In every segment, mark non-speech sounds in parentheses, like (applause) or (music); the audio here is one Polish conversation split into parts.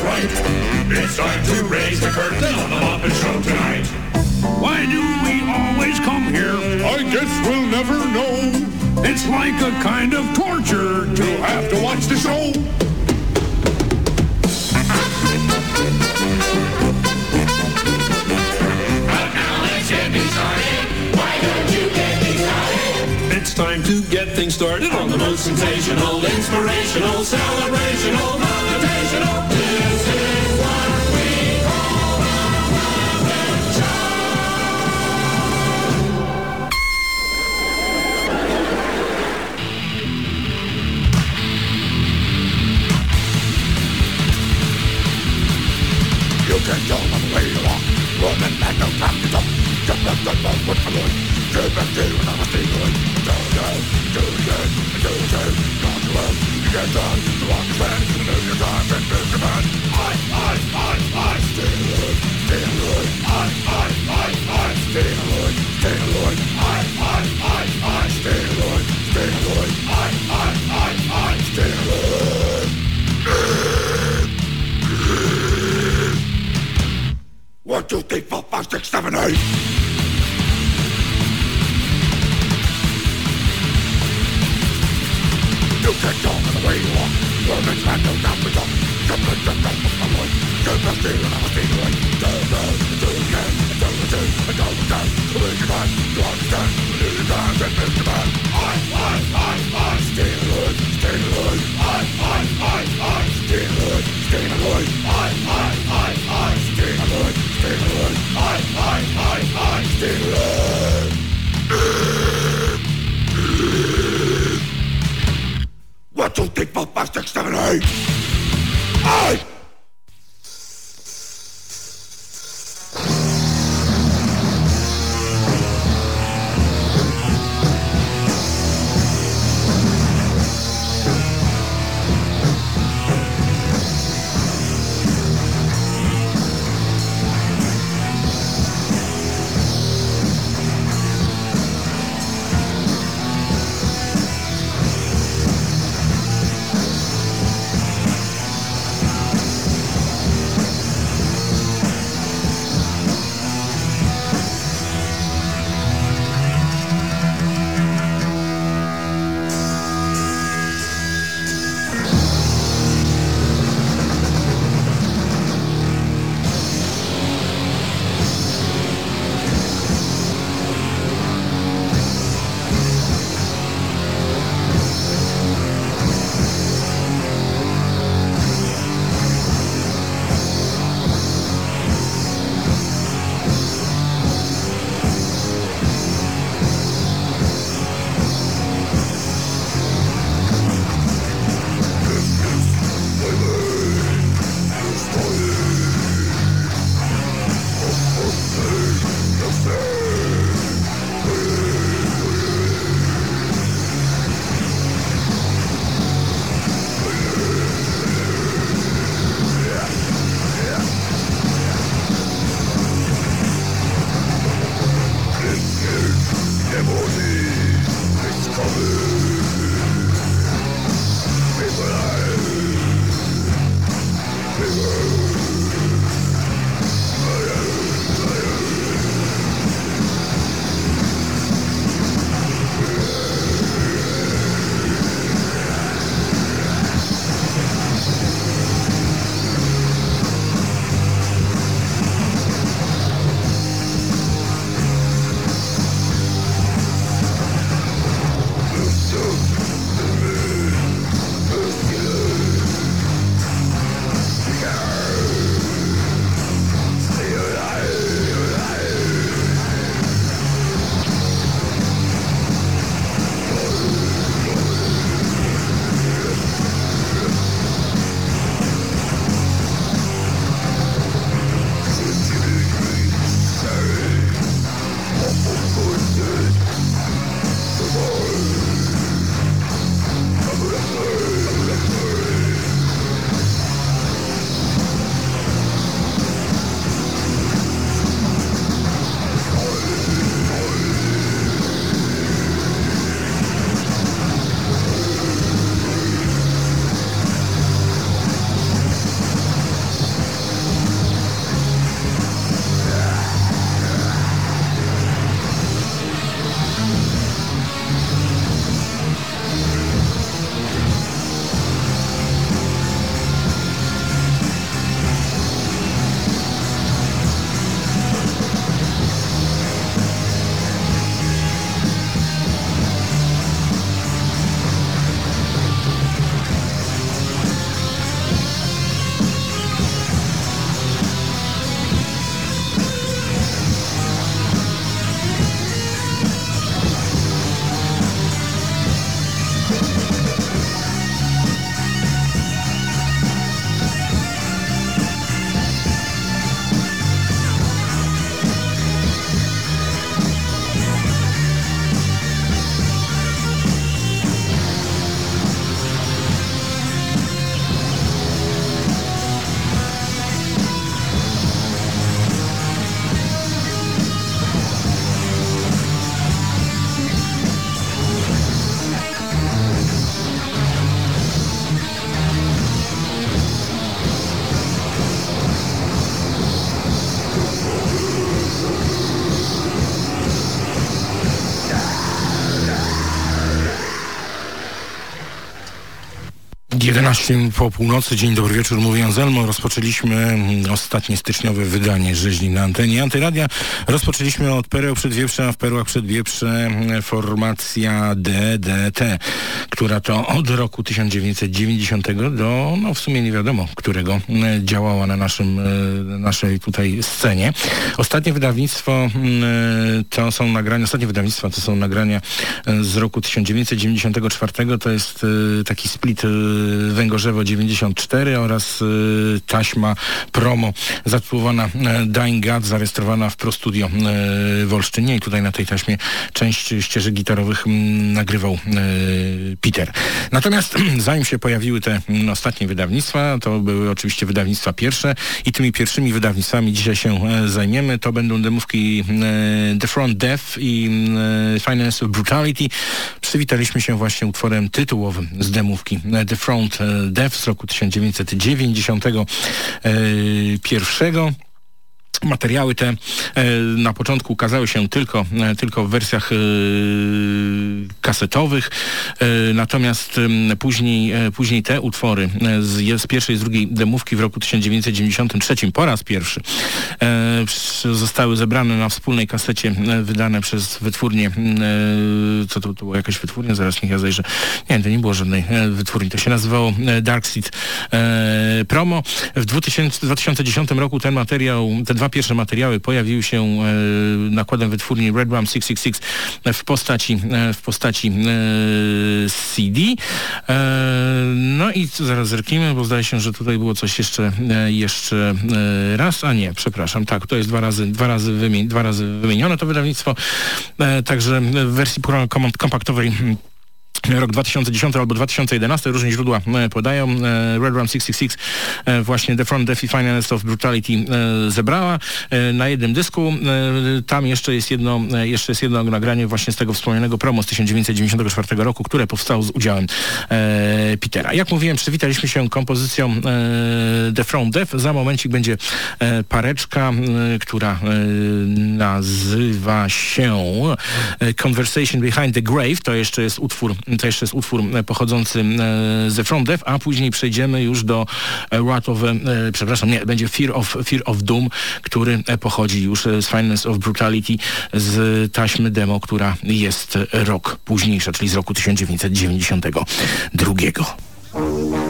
Dress right. It's time to raise the curtain on the Muppet Show tonight. Why do we always come here? I guess we'll never know. It's like a kind of torture to Have to watch the show. It's time to get things started on the most sensational, inspirational, celebrational, motivational. This is what we call the Show. You can tell them where you are. Woman, man, no time to talk. I, I, I, I, six, seven, eight. You can tell me the way you walk. Woman's man, no doubt we talk. Come on, come on, come on, boy. Give us the and I'll see the way. Do, do, do again. Do it, do, and do it again. Believe your man, you understand. Believe your man, and build your man. I, I, I, I, stay alone, stay alone. I, I, I, I, stay alone, stay alone. I, I, I, I, stay alone. One, two, three, four, five, 11 po północy, dzień dobry wieczór, mówi Anselmo. Rozpoczęliśmy mm, ostatnie styczniowe wydanie rzeźni na antenie Antyradia. Rozpoczęliśmy od Pereł Przedwieprze, a w Perłach Przedwieprze mm, formacja DDT, która to od roku 1990 do, no w sumie nie wiadomo, którego mm, działała na naszym, e, naszej tutaj scenie. Ostatnie wydawnictwo to są nagrania, ostatnie wydawnictwa to są nagrania e, z roku 1994, to jest e, taki split Węgorzewo 94 oraz y, taśma promo zatytułowana e, Dying God, zarejestrowana w Pro Studio e, w Olsztynie i tutaj na tej taśmie część ścieżek gitarowych m, nagrywał e, Peter. Natomiast (clears throat) zanim się pojawiły te m, ostatnie wydawnictwa, to były oczywiście wydawnictwa pierwsze i tymi pierwszymi wydawnictwami dzisiaj się zajmiemy. To będą demówki The Front Death i Finance of Brutality. Przywitaliśmy się właśnie utworem tytułowym z demówki The Front Death z roku 1991. Materiały te e, na początku ukazały się tylko, e, tylko w wersjach e, kasetowych, natomiast później, później te utwory z, z pierwszej i z drugiej demówki w roku 1993 po raz pierwszy zostały zebrane na wspólnej kasecie wydane przez wytwórnię, co to, to była jakaś wytwórnia, zaraz niech ja zajrzę. Nie, to nie było żadnej wytwórni, to się nazywało Dark Seed e, Promo. W 2000, 2010 roku ten materiał, te dwa pierwsze materiały pojawiły się e, nakładem wytwórni Red Rum 666 w postaci, e, w postaci e, CD. No i zaraz zerknijmy, bo zdaje się, że tutaj było coś jeszcze, jeszcze raz, a nie, przepraszam, tak, to jest dwa razy, dwa razy, wymi- dwa razy wymienione to wydawnictwo, także w wersji kompaktowej mm, Rok 2010 albo 2011, różne źródła e, podają. E, Red Rum 666 e, właśnie The Front Death i Finance of Brutality zebrała na jednym dysku. Tam jeszcze jest jedno, jeszcze jest jedno nagranie właśnie z tego wspomnianego promo z 1994 roku, które powstało z udziałem Petera. Jak mówiłem, przywitaliśmy się kompozycją The Front Death. Za momencik będzie pareczka, która nazywa się Conversation Behind the Grave. To jeszcze jest utwór, to jeszcze jest utwór e, pochodzący e, ze From Death, a później przejdziemy już do e, Wrath of, przepraszam, nie, będzie Fear of, Fear of Doom, który pochodzi już z Finance of Brutality z taśmy demo, która jest rok późniejsza, czyli z roku 1992.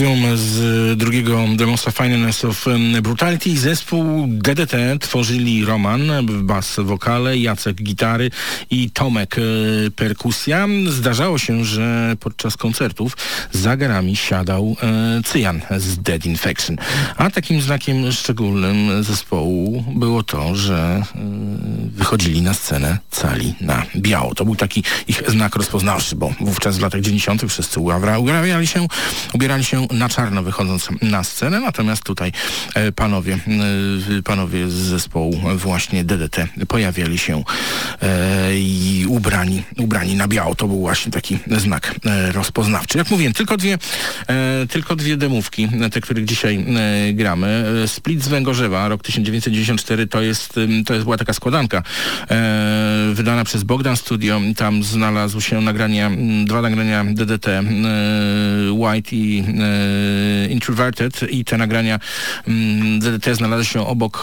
Doom z drugiego The Most Fineness of Brutality. Zespół DDT tworzyli Roman, bas, wokale, Jacek gitary i Tomek e, perkusja. Zdarzało się, że podczas koncertów za garami siadał Cyjan z Dead Infection. A takim znakiem szczególnym zespołu było to, że wychodzili na scenę cali na biało. To był taki ich znak rozpoznawczy, bo wówczas w latach 90. wszyscy ugrawiali się, ubierali się na czarno wychodząc na scenę, natomiast tutaj e, panowie, e, panowie z zespołu właśnie DDT pojawiali się e, i ubrani, ubrani na biało. To był właśnie taki znak rozpoznawczy. Jak mówiłem, tylko dwie, tylko dwie demówki, te, których dzisiaj gramy. Split z Węgorzewa, rok 1994, to jest, to jest była taka składanka wydana przez Bogdan Studio. Tam znalazł się nagrania, dwa nagrania DDT, White i Introverted i te nagrania DDT znalazły się obok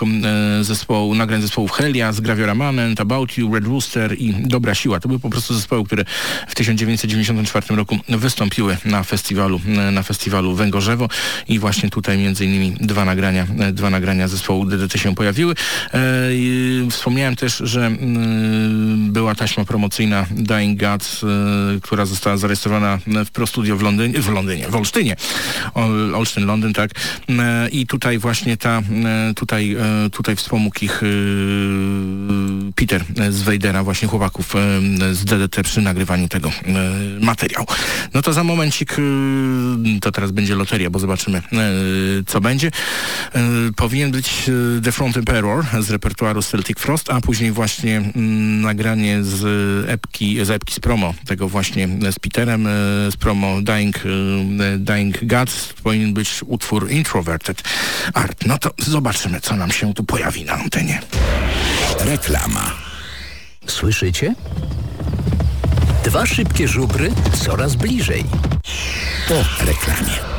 zespołu, nagrań zespołów Helia, Graviora Manent, About You, Red Rooster i Dobra Siła. To były po prostu zespoły, które w 1994 roku wystąpiły na festiwalu, na festiwalu Węgorzewo i właśnie tutaj między innymi dwa nagrania, dwa nagrania zespołu DDT się pojawiły. Wspomniałem też, że była taśma promocyjna Dying Gods, która została zarejestrowana w Pro Studio w Londynie, w Londynie, w Olsztynie. Olsztyn, Londyn, tak. I tutaj właśnie ta, tutaj, tutaj wspomógł ich Peter z Wejdera, właśnie chłopaków z DDT przy nagrywaniu tego materiału. No to za momencik, to teraz będzie loteria, bo zobaczymy co będzie. Powinien być The Front Emperor z repertuaru Celtic Frost, a później właśnie nagranie z epki, z epki z promo, tego właśnie z Peterem, z promo Dying, Dying Gods, powinien być utwór Introverted Art. No to zobaczymy, co nam się tu pojawi na antenie. Reklama. Słyszycie? Dwa szybkie żubry coraz bliżej. Po reklamie.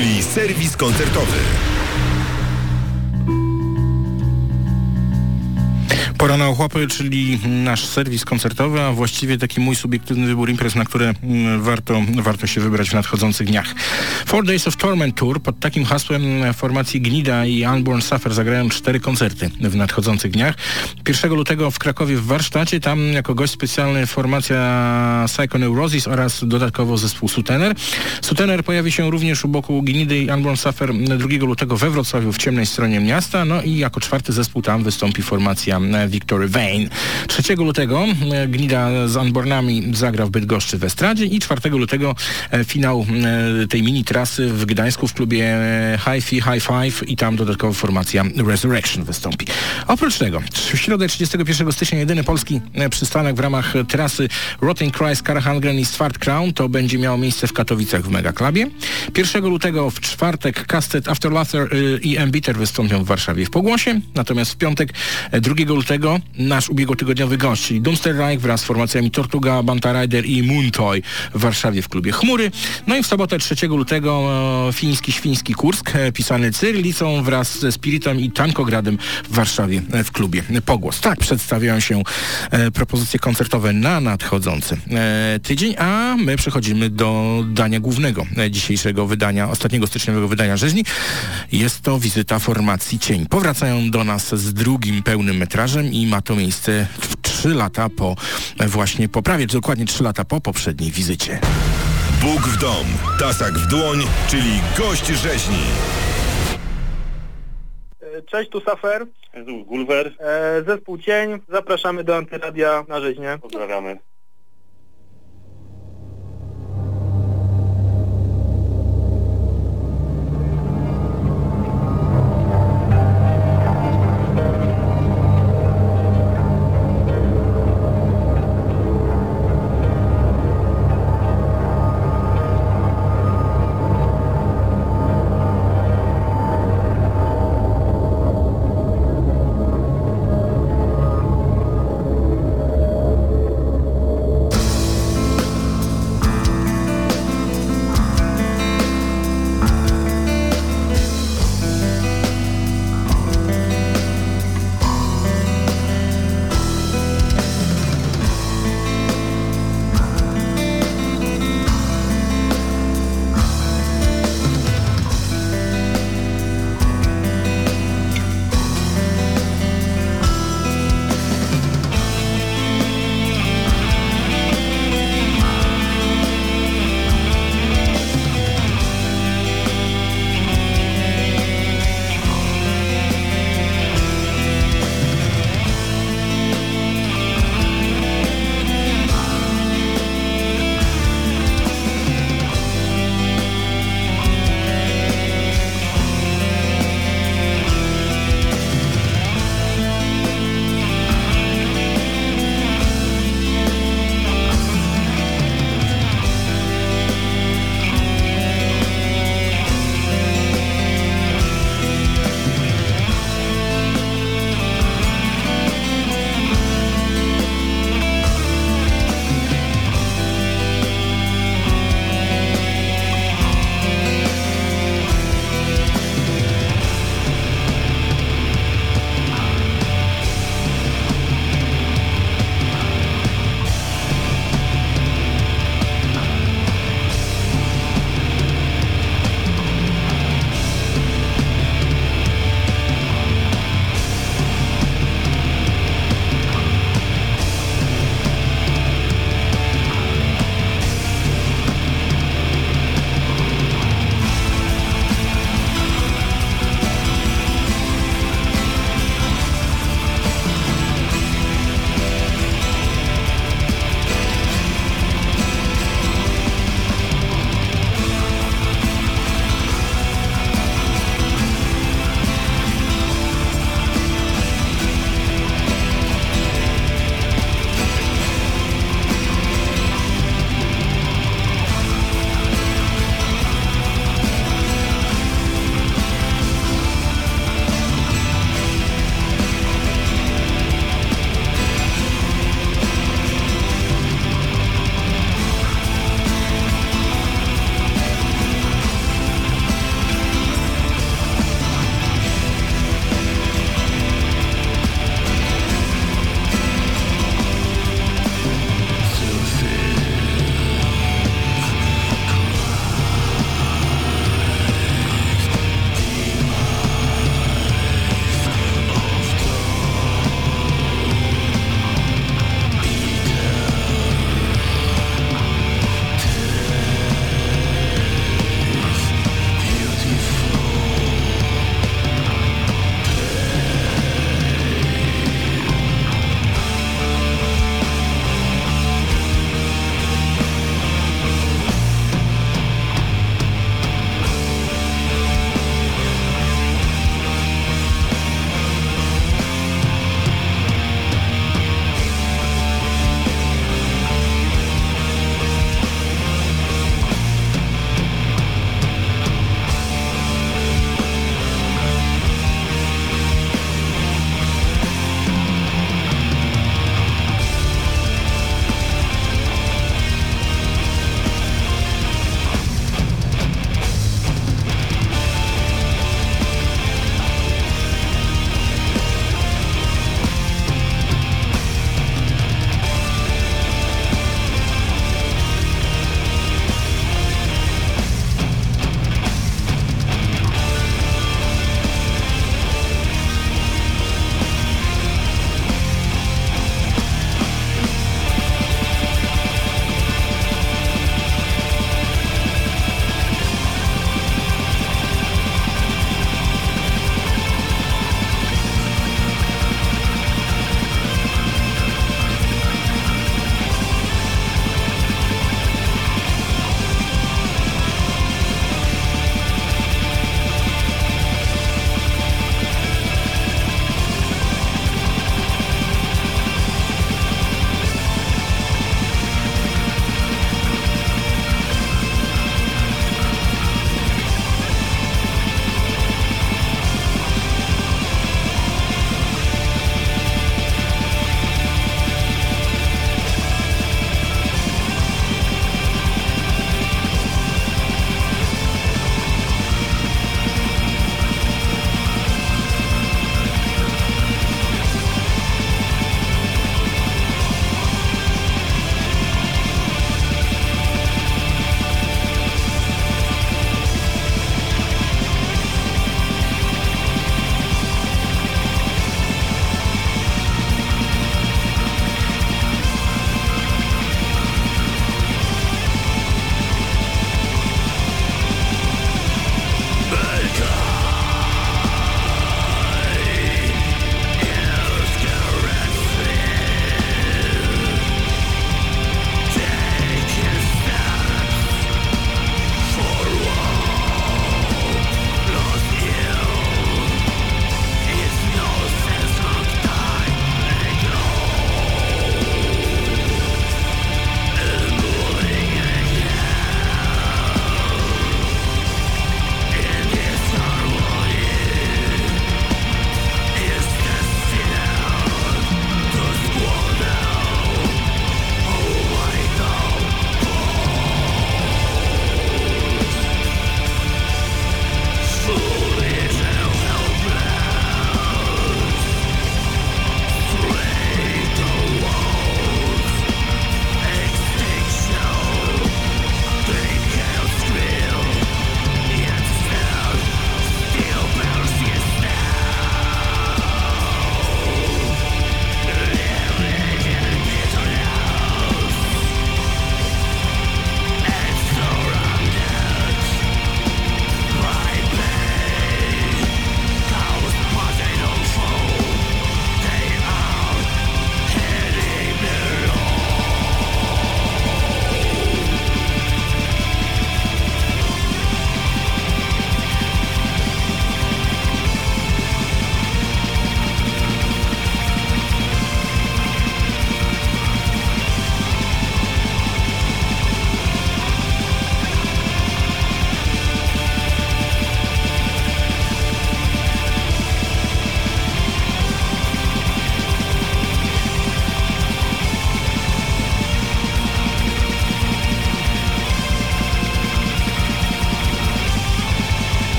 Czyli serwis koncertowy. Pora ochłapy, czyli nasz serwis koncertowy, a właściwie taki mój subiektywny wybór imprez, na które mm, warto, warto się wybrać w nadchodzących dniach. Four Days of Torment Tour pod takim hasłem formacji Gnida i Unborn Suffer zagrają cztery koncerty w nadchodzących dniach. 1 lutego w Krakowie w warsztacie, tam jako gość specjalny formacja Psychoneurosis oraz dodatkowo zespół Sutener. Sutener pojawi się również u boku Gnidy i Unborn Suffer 2 lutego we Wrocławiu w ciemnej stronie miasta, no i jako czwarty zespół tam wystąpi formacja Victory Vane. 3 lutego e, Gnida z Unbornami zagra w Bydgoszczy w Estradzie i 4 lutego e, finał e, tej mini trasy w Gdańsku w klubie Hi-Fi High Five i tam dodatkowo formacja Resurrection wystąpi. Oprócz tego w środę 31 stycznia jedyny polski przystanek w ramach trasy Rotting Christ, Karahangren i Swart Crown to będzie miało miejsce w Katowicach w Megaklubie. 1 lutego w czwartek Castet Afterlather i Embiter wystąpią w Warszawie w Pogłosie, natomiast w piątek 2 lutego nasz ubiegłotygodniowy gość, czyli Doomster Reich wraz z formacjami Tortuga, Banta Rider i Muntoy w Warszawie w klubie Chmury. No i w sobotę 3 lutego e, fiński świński Kursk, e, pisany Cyrylicą wraz ze Spiritem i Tankogradem w Warszawie e, w klubie Pogłos. Tak przedstawiają się e, propozycje koncertowe na nadchodzący e, tydzień, a my przechodzimy do dania głównego e, dzisiejszego wydania, ostatniego styczniowego wydania rzeźni. Jest to wizyta formacji Cień. Powracają do nas z drugim pełnym metrażem i ma to miejsce w 3 lata po właśnie po prawie dokładnie 3 lata po poprzedniej wizycie. Bóg w dom, tasak w dłoń, czyli gość rzeźni. Cześć, tu Safer, Gulwer, e, zespół Cień, zapraszamy do Antyradia na rzeźnię. pozdrawiamy.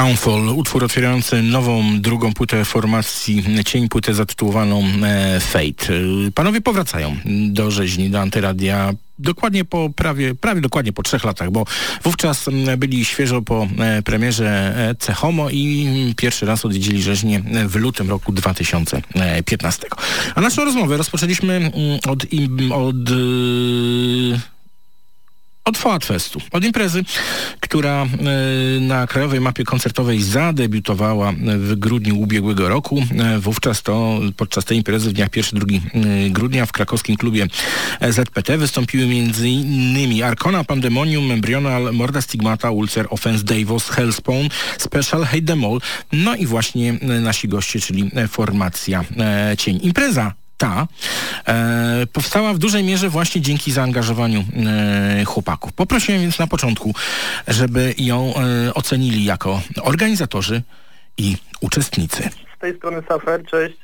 Downfall, utwór otwierający nową, drugą płytę formacji Cień, płytę zatytułowaną e, Fate. E, panowie powracają do rzeźni, do Antyradia dokładnie po prawie, prawie dokładnie po trzech latach, bo wówczas byli świeżo po e, premierze Cehomo i pierwszy raz odwiedzili rzeźnię w lutym roku 2015. A naszą rozmowę rozpoczęliśmy od, od od Foat Festu, od imprezy, która e, na krajowej mapie koncertowej zadebiutowała w grudniu ubiegłego roku. E, wówczas to podczas tej imprezy w dniach 1-2 e, grudnia w krakowskim klubie ZPT wystąpiły m.in. Arcona, Pandemonium, Embryonal, Morda Stigmata, Ulcer, Offense, Davos, Hellspawn, Special, Hate Them All, no i właśnie nasi goście, czyli formacja Cień. Impreza ta e, powstała w dużej mierze właśnie dzięki zaangażowaniu e, chłopaków. Poprosiłem więc na początku, żeby ją e, ocenili jako organizatorzy i uczestnicy. Z tej strony Safer, cześć.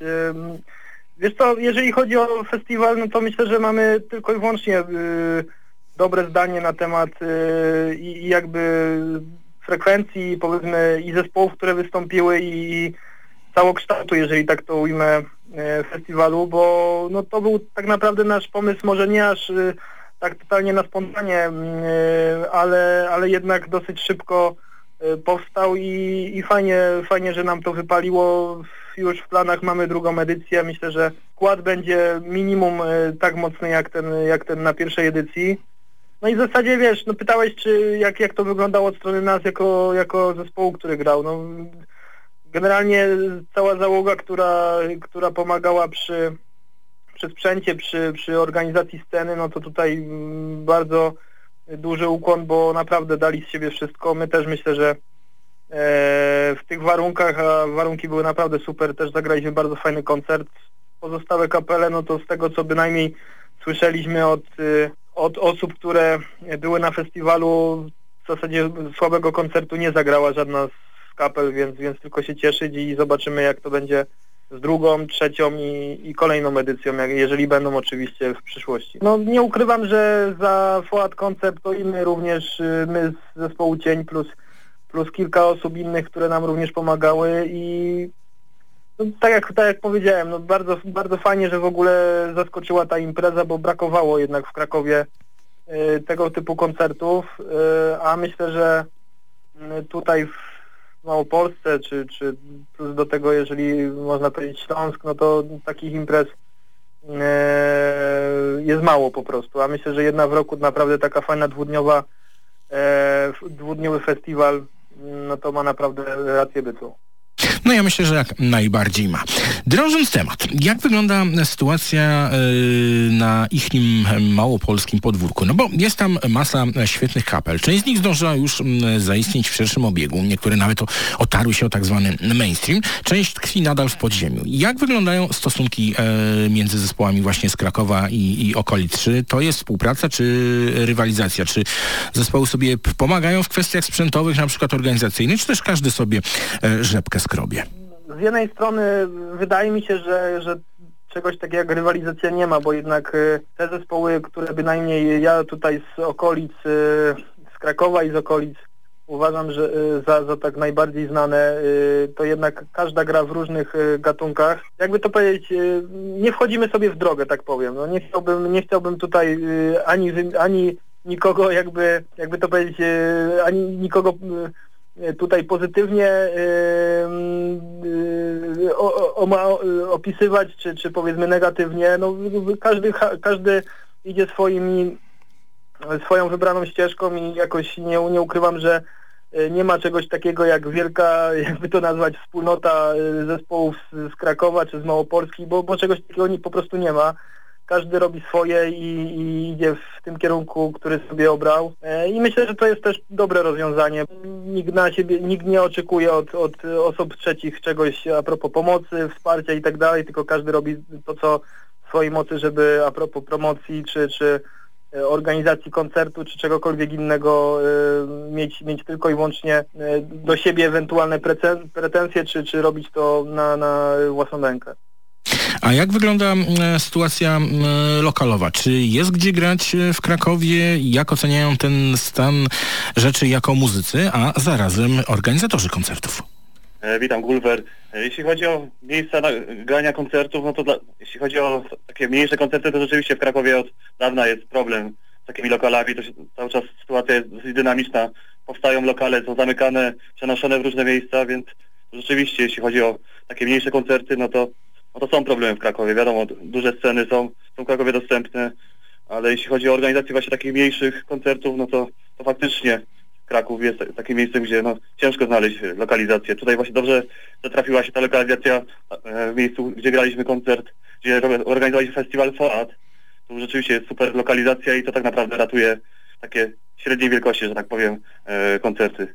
Wiesz co, jeżeli chodzi o festiwal, no to myślę, że mamy tylko i wyłącznie y, dobre zdanie na temat y, i jakby frekwencji, powiedzmy i zespołów, które wystąpiły i całokształtu, jeżeli tak to ujmę, E, festiwalu, bo no to był tak naprawdę nasz pomysł, może nie aż e, tak totalnie na spontanie, mm, e, ale, ale jednak dosyć szybko powstał i, i fajnie, fajnie, że nam to wypaliło. Już w planach mamy drugą edycję. Myślę, że skład będzie minimum tak mocny jak ten, jak ten na pierwszej edycji. No i w zasadzie wiesz, no pytałeś, czy jak, jak to wyglądało od strony nas jako, jako zespołu, który grał. No, Generalnie cała załoga, która, która pomagała przy, przy sprzęcie, przy, przy organizacji sceny, no to tutaj mm, bardzo duży ukłon, bo naprawdę dali z siebie wszystko. My też myślę, że e, w tych warunkach, a warunki były naprawdę super, też zagraliśmy bardzo fajny koncert. Pozostałe kapele, no to z tego co bynajmniej słyszeliśmy od, y, od osób, które były na festiwalu, w zasadzie słabego koncertu nie zagrała żadna z kapel, więc, więc tylko się cieszyć i zobaczymy jak to będzie z drugą, trzecią i, i kolejną edycją, jak, jeżeli będą oczywiście w przyszłości. No nie ukrywam, że za Fuad Koncept to i my również, y, my z zespołu Cień plus, plus kilka osób innych, które nam również pomagały i no, tak, jak, tak jak powiedziałem, no bardzo, bardzo fajnie, że w ogóle zaskoczyła ta impreza, bo brakowało jednak w Krakowie y, tego typu koncertów, y, a myślę, że y, tutaj w Małopolsce, czy, czy plus do tego, jeżeli można powiedzieć Śląsk, no to takich imprez e, jest mało po prostu, a myślę, że jedna w roku naprawdę taka fajna dwudniowa, e, dwudniowy festiwal, no to ma naprawdę rację bytu. No ja myślę, że jak najbardziej ma. Drążąc temat, jak wygląda sytuacja yy, na ichnim małopolskim podwórku? No bo jest tam masa świetnych kapel. Część z nich zdążyła już zaistnieć w szerszym obiegu. Niektóre nawet otarły się o tak zwany mainstream. Część tkwi nadal w podziemiu. Jak wyglądają stosunki yy, między zespołami właśnie z Krakowa i, i okolic? Czy to jest współpraca, czy rywalizacja? Czy zespoły sobie pomagają w kwestiach sprzętowych, na przykład organizacyjnych, czy też każdy sobie e, rzepkę Z jednej strony wydaje mi się, że, że czegoś takiego jak rywalizacja nie ma, bo jednak y, te zespoły, które bynajmniej ja tutaj z okolic, y, z Krakowa i z okolic uważam, że y, za, za tak najbardziej znane, to jednak każda gra w różnych gatunkach. Jakby to powiedzieć, nie wchodzimy sobie w drogę, tak powiem. No nie chciałbym, nie chciałbym tutaj ani, ani nikogo jakby, jakby to powiedzieć, ani nikogo tutaj pozytywnie o, o, opisywać, czy, czy powiedzmy negatywnie. No, każdy, każdy idzie swoimi, swoją wybraną ścieżką i jakoś nie, nie ukrywam, że e, nie ma czegoś takiego jak wielka, (laughs) jakby to nazwać, wspólnota zespołów z, z Krakowa czy z Małopolski, bo, bo czegoś takiego nie, po prostu nie ma każdy robi swoje i, i, idzie w tym kierunku, który sobie obrał. E, I myślę, że to jest też dobre rozwiązanie. Nikt na siebie, nikt nie oczekuje od, od osób trzecich czegoś a propos pomocy, wsparcia i tak dalej, tylko każdy robi to, co w swojej mocy, żeby a propos promocji czy, czy e, organizacji koncertu czy czegokolwiek innego y, mieć, mieć tylko i wyłącznie y, do siebie ewentualne pretensje, czy, czy robić to na, na własną rękę. A jak wygląda e, sytuacja e, lokalowa? Czy jest gdzie grać e, w Krakowie? Jak oceniają ten stan rzeczy jako muzycy, a zarazem organizatorzy koncertów? Witam, Gulwer. Jeśli chodzi o miejsca grania koncertów, no to dla, jeśli chodzi o takie mniejsze koncerty, to rzeczywiście w Krakowie od dawna jest problem z takimi lokalami. To się, cały czas sytuacja jest dosyć dynamiczna. Powstają lokale, są zamykane, przenoszone w różne miejsca, więc rzeczywiście jeśli chodzi o takie mniejsze koncerty, no to, to są problemy w Krakowie. Wiadomo, du- duże sceny są, są w Krakowie dostępne, ale jeśli chodzi o organizację właśnie takich mniejszych koncertów, no to, to faktycznie Kraków jest takim miejscem, gdzie no, ciężko znaleźć lokalizację. Tutaj właśnie dobrze, że trafiła się ta lokalizacja e, w miejscu, gdzie graliśmy koncert, gdzie organizowaliśmy festiwal FOAD. Tu rzeczywiście jest super lokalizacja i to tak naprawdę ratuje takie średniej wielkości, że tak powiem, e, koncerty.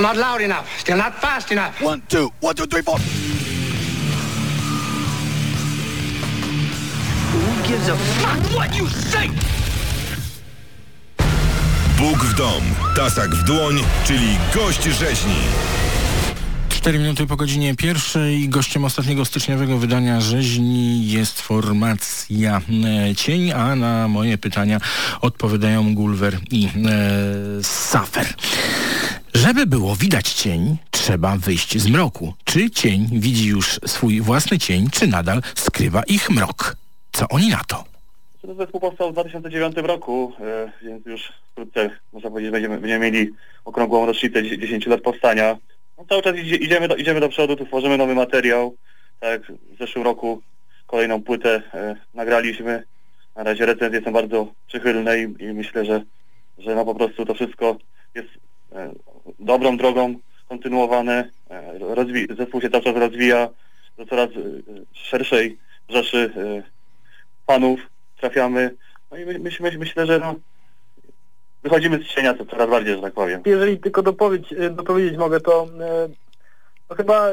Still not loud enough. Still not fast enough. One, two, one, two, three, four. Who gives a fuck what you say? Bóg w dom, tasak w dłoń, czyli gość rzeźni. 4 minuty po godzinie pierwszej. Gościem ostatniego styczniowego wydania rzeźni jest formacja e, Cień, a na moje pytania odpowiadają Gulwer i e, Safer. Żeby było widać cień, trzeba wyjść z mroku. Czy cień widzi już swój własny cień, czy nadal skrywa ich mrok? Co oni na to? Ten zespół powstał w 2009 roku, e, więc już wkrótce, można powiedzieć, będziemy, będziemy mieli okrągłą rocznicę 10 lat powstania. No, cały czas idzie, idziemy, do, idziemy do przodu, tu tworzymy nowy materiał. Tak w zeszłym roku kolejną płytę e, nagraliśmy. Na razie recenzje są bardzo przychylne i, i myślę, że, że no po prostu to wszystko jest dobrą drogą kontynuowane. E, rozwi- zespół się cały czas rozwija do coraz e, szerszej rzeszy e, fanów trafiamy. No i my, myśl, myśl, myślę, że no, wychodzimy z cienia coraz bardziej, że tak powiem. Jeżeli tylko dopowiedź, dopowiedzieć mogę, to, to chyba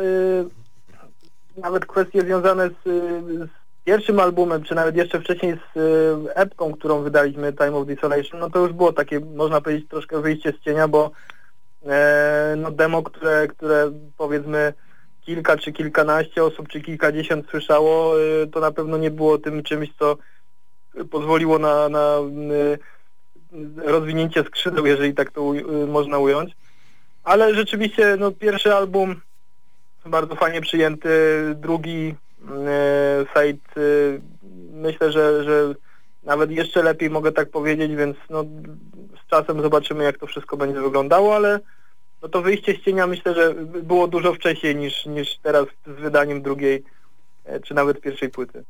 nawet kwestie związane z, z pierwszym albumem, czy nawet jeszcze wcześniej z y, epką, którą wydaliśmy, Time of Desolation, no to już było takie, można powiedzieć, troszkę wyjście z cienia, bo e, no demo, które, które powiedzmy kilka czy kilkanaście osób, czy kilkadziesiąt słyszało, y, to na pewno nie było tym czymś, co pozwoliło na, na y, rozwinięcie skrzydeł, jeżeli tak to y, można ująć. Ale rzeczywiście no, pierwszy album bardzo fajnie przyjęty, drugi e, Fate y, myślę, że, że nawet jeszcze lepiej mogę tak powiedzieć, więc no, z czasem zobaczymy jak to wszystko będzie wyglądało, ale no to wyjście z cienia myślę, że było dużo wcześniej niż, niż teraz z wydaniem drugiej e, czy nawet pierwszej płyty.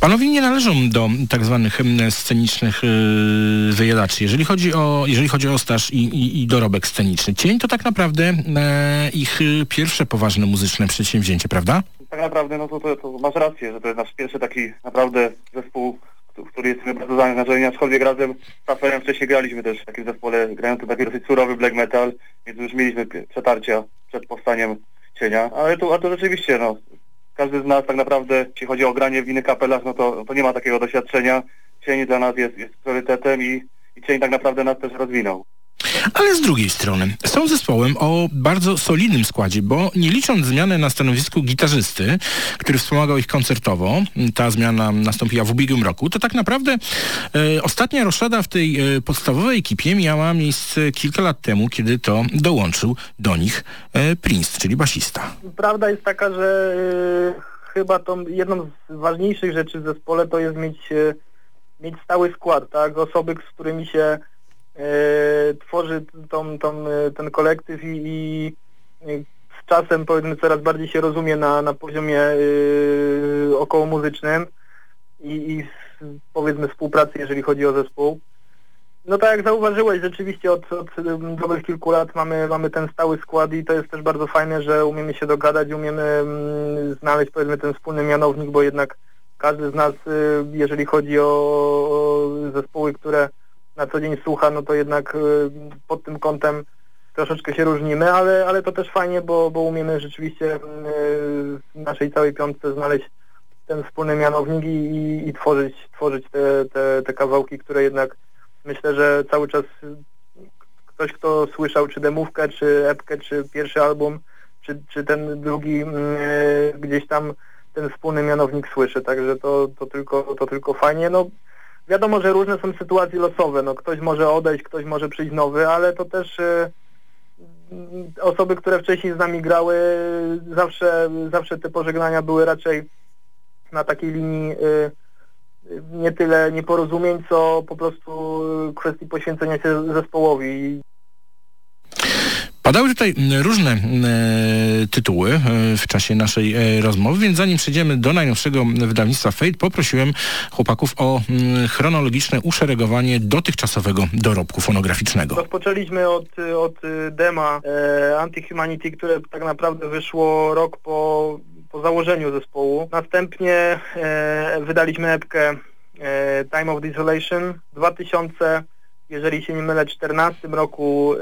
Panowie nie należą do tak zwanych em, scenicznych yy, wyjadaczy. Jeżeli chodzi o, jeżeli chodzi o staż i, i, i dorobek sceniczny, Cień to tak naprawdę e, ich y, pierwsze poważne muzyczne przedsięwzięcie, prawda? Tak naprawdę, no to, to, to masz rację, że to jest nasz pierwszy taki naprawdę zespół, który jesteśmy bardzo zaangażowani, aczkolwiek razem z Taferem wcześniej graliśmy też w takim zespole grającym taki dosyć surowy black metal, więc już mieliśmy przetarcia przed powstaniem cienia, ale to, a to rzeczywiście, no, każdy z nas tak naprawdę, jeśli chodzi o granie w innych kapelach, no to, to nie ma takiego doświadczenia. Cień dla nas jest, jest priorytetem i, i cień tak naprawdę nas też rozwinął. Ale z drugiej strony są zespołem o bardzo solidnym składzie, bo nie licząc zmiany na stanowisku gitarzysty, który wspomagał ich koncertowo, ta zmiana nastąpiła w ubiegłym roku, to tak naprawdę e, ostatnia roszada w tej e, podstawowej ekipie miała miejsce kilka lat temu, kiedy to dołączył do nich e, Prince, czyli basista. Prawda jest taka, że y, chyba tą jedną z ważniejszych rzeczy w zespole to jest mieć, y, mieć stały skład, tak? Osoby, z którymi się tworzy tą, tą, y, ten kolektyw i, i z czasem powiedzmy coraz bardziej się rozumie na, na poziomie y, okołomuzycznym i, i s- powiedzmy współpracy, jeżeli chodzi o zespół. No tak jak zauważyłeś, rzeczywiście od, od dobrych kilku lat mamy, mamy ten stały skład i to jest też bardzo fajne, że umiemy się dogadać, umiemy mm, znaleźć powiedzmy ten wspólny mianownik, bo jednak każdy z nas, y, jeżeli chodzi o zespoły, które na co dzień słucha, no to jednak y, pod tym kątem troszeczkę się różnimy, ale, ale to też fajnie, bo, bo umiemy rzeczywiście y, w naszej całej piątce znaleźć ten wspólny mianownik i, i, i tworzyć, tworzyć te, te, te kawałki, które jednak myślę, że cały czas ktoś, kto słyszał czy demówkę, czy epkę, czy pierwszy album, czy, czy ten drugi e, gdzieś tam ten wspólny mianownik słyszy, także to, to, tylko, to tylko fajnie. No, wiadomo, że różne są sytuacje losowe, no, ktoś może odejść, ktoś może przyjść nowy, ale to też e, mm, osoby, które wcześniej z nami grały, zawsze, zawsze te pożegnania były raczej na takiej linii e, nie tyle nieporozumień, co po prostu kwestii poświęcenia się zespołowi. Padały tutaj mm, różne e, tytuły e, w czasie naszej e, rozmowy, więc zanim przejdziemy do najnowszego wydawnictwa Fate, poprosiłem chłopaków o mm, chronologiczne uszeregowanie dotychczasowego dorobku fonograficznego. Rozpoczęliśmy od, od dema e, Anti-Humanity, które tak naprawdę wyszło rok po, po założeniu zespołu. Następnie e, wydaliśmy epkę e, Time of Desolation. W 2000 jeżeli się nie mylę, 2014 roku e,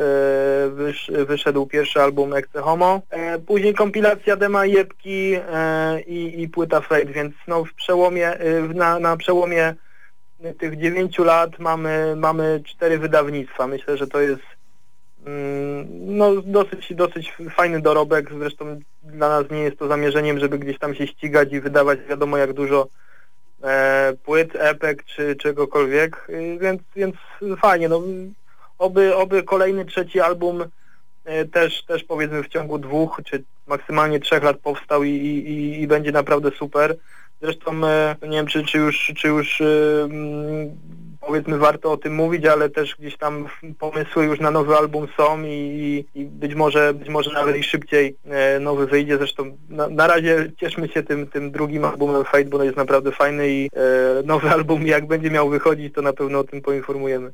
wysz, wyszedł pierwszy album Ecce Homo. E, później kompilacja Dema Jebki e, i, i płyta Fate, więc no w przełomie, e, na, na przełomie tych dziewięciu lat mamy, mamy cztery wydawnictwa. Myślę, że to jest mm, no, dosyć, dosyć fajny dorobek. Zresztą dla nas nie jest to zamierzeniem, żeby gdzieś tam się ścigać i wydawać wiadomo jak dużo płyt, epek czy czegokolwiek, y, więc, więc fajnie. No, oby, oby kolejny trzeci album e, też, też powiedzmy w ciągu dwóch czy maksymalnie trzech lat powstał i, i, i będzie naprawdę super. Zresztą e, nie wiem, czy, czy już, czy już e, mm, powiedzmy warto o tym mówić, ale też gdzieś tam pomysły już na nowy album są i, i być może być może nawet i szybciej e, nowy wyjdzie. Zresztą na, na razie cieszmy się tym, tym drugim albumem Fight, bo on jest naprawdę fajny i e, nowy (laughs) album jak będzie miał wychodzić, to na pewno o tym poinformujemy.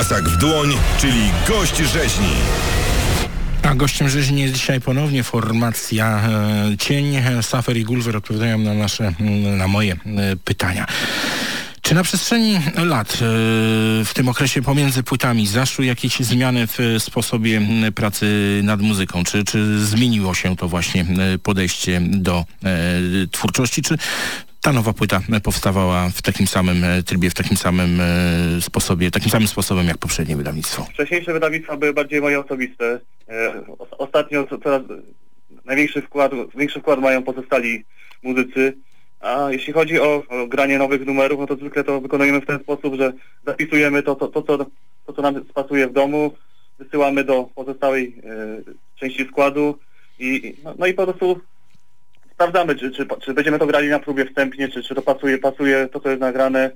Tasak w dłoń, czyli gość rzeźni. A gościem rzeźni jest dzisiaj ponownie formacja e, Cień. Safer i Gulwer odpowiadają na nasze, mm, na moje e, pytania. Czy na przestrzeni lat, e, w tym okresie pomiędzy płytami, zaszły jakieś zmiany w sposobie m, pracy nad muzyką? Czy, czy zmieniło się to właśnie e, podejście do e, twórczości? Czy ta nowa płyta powstawała w takim samym e, trybie, w takim samym e, sposobie, takim samym sposobem jak poprzednie wydawnictwo? Wcześniejsze wydawnictwa były bardziej moje osobiste. E, os- Ostatnio co- coraz największy wkład, większy wkład mają pozostali muzycy. A jeśli chodzi o, o granie nowych numerów, no to zwykle to wykonujemy w ten sposób, że zapisujemy to, to, to, co, to co nam pasuje w domu, wysyłamy do pozostałej e, części składu i- no, no i po prostu sprawdzamy, czy, czy, czy będziemy to grali na próbie wstępnie, czy, czy to pasuje, pasuje to, co jest nagrane,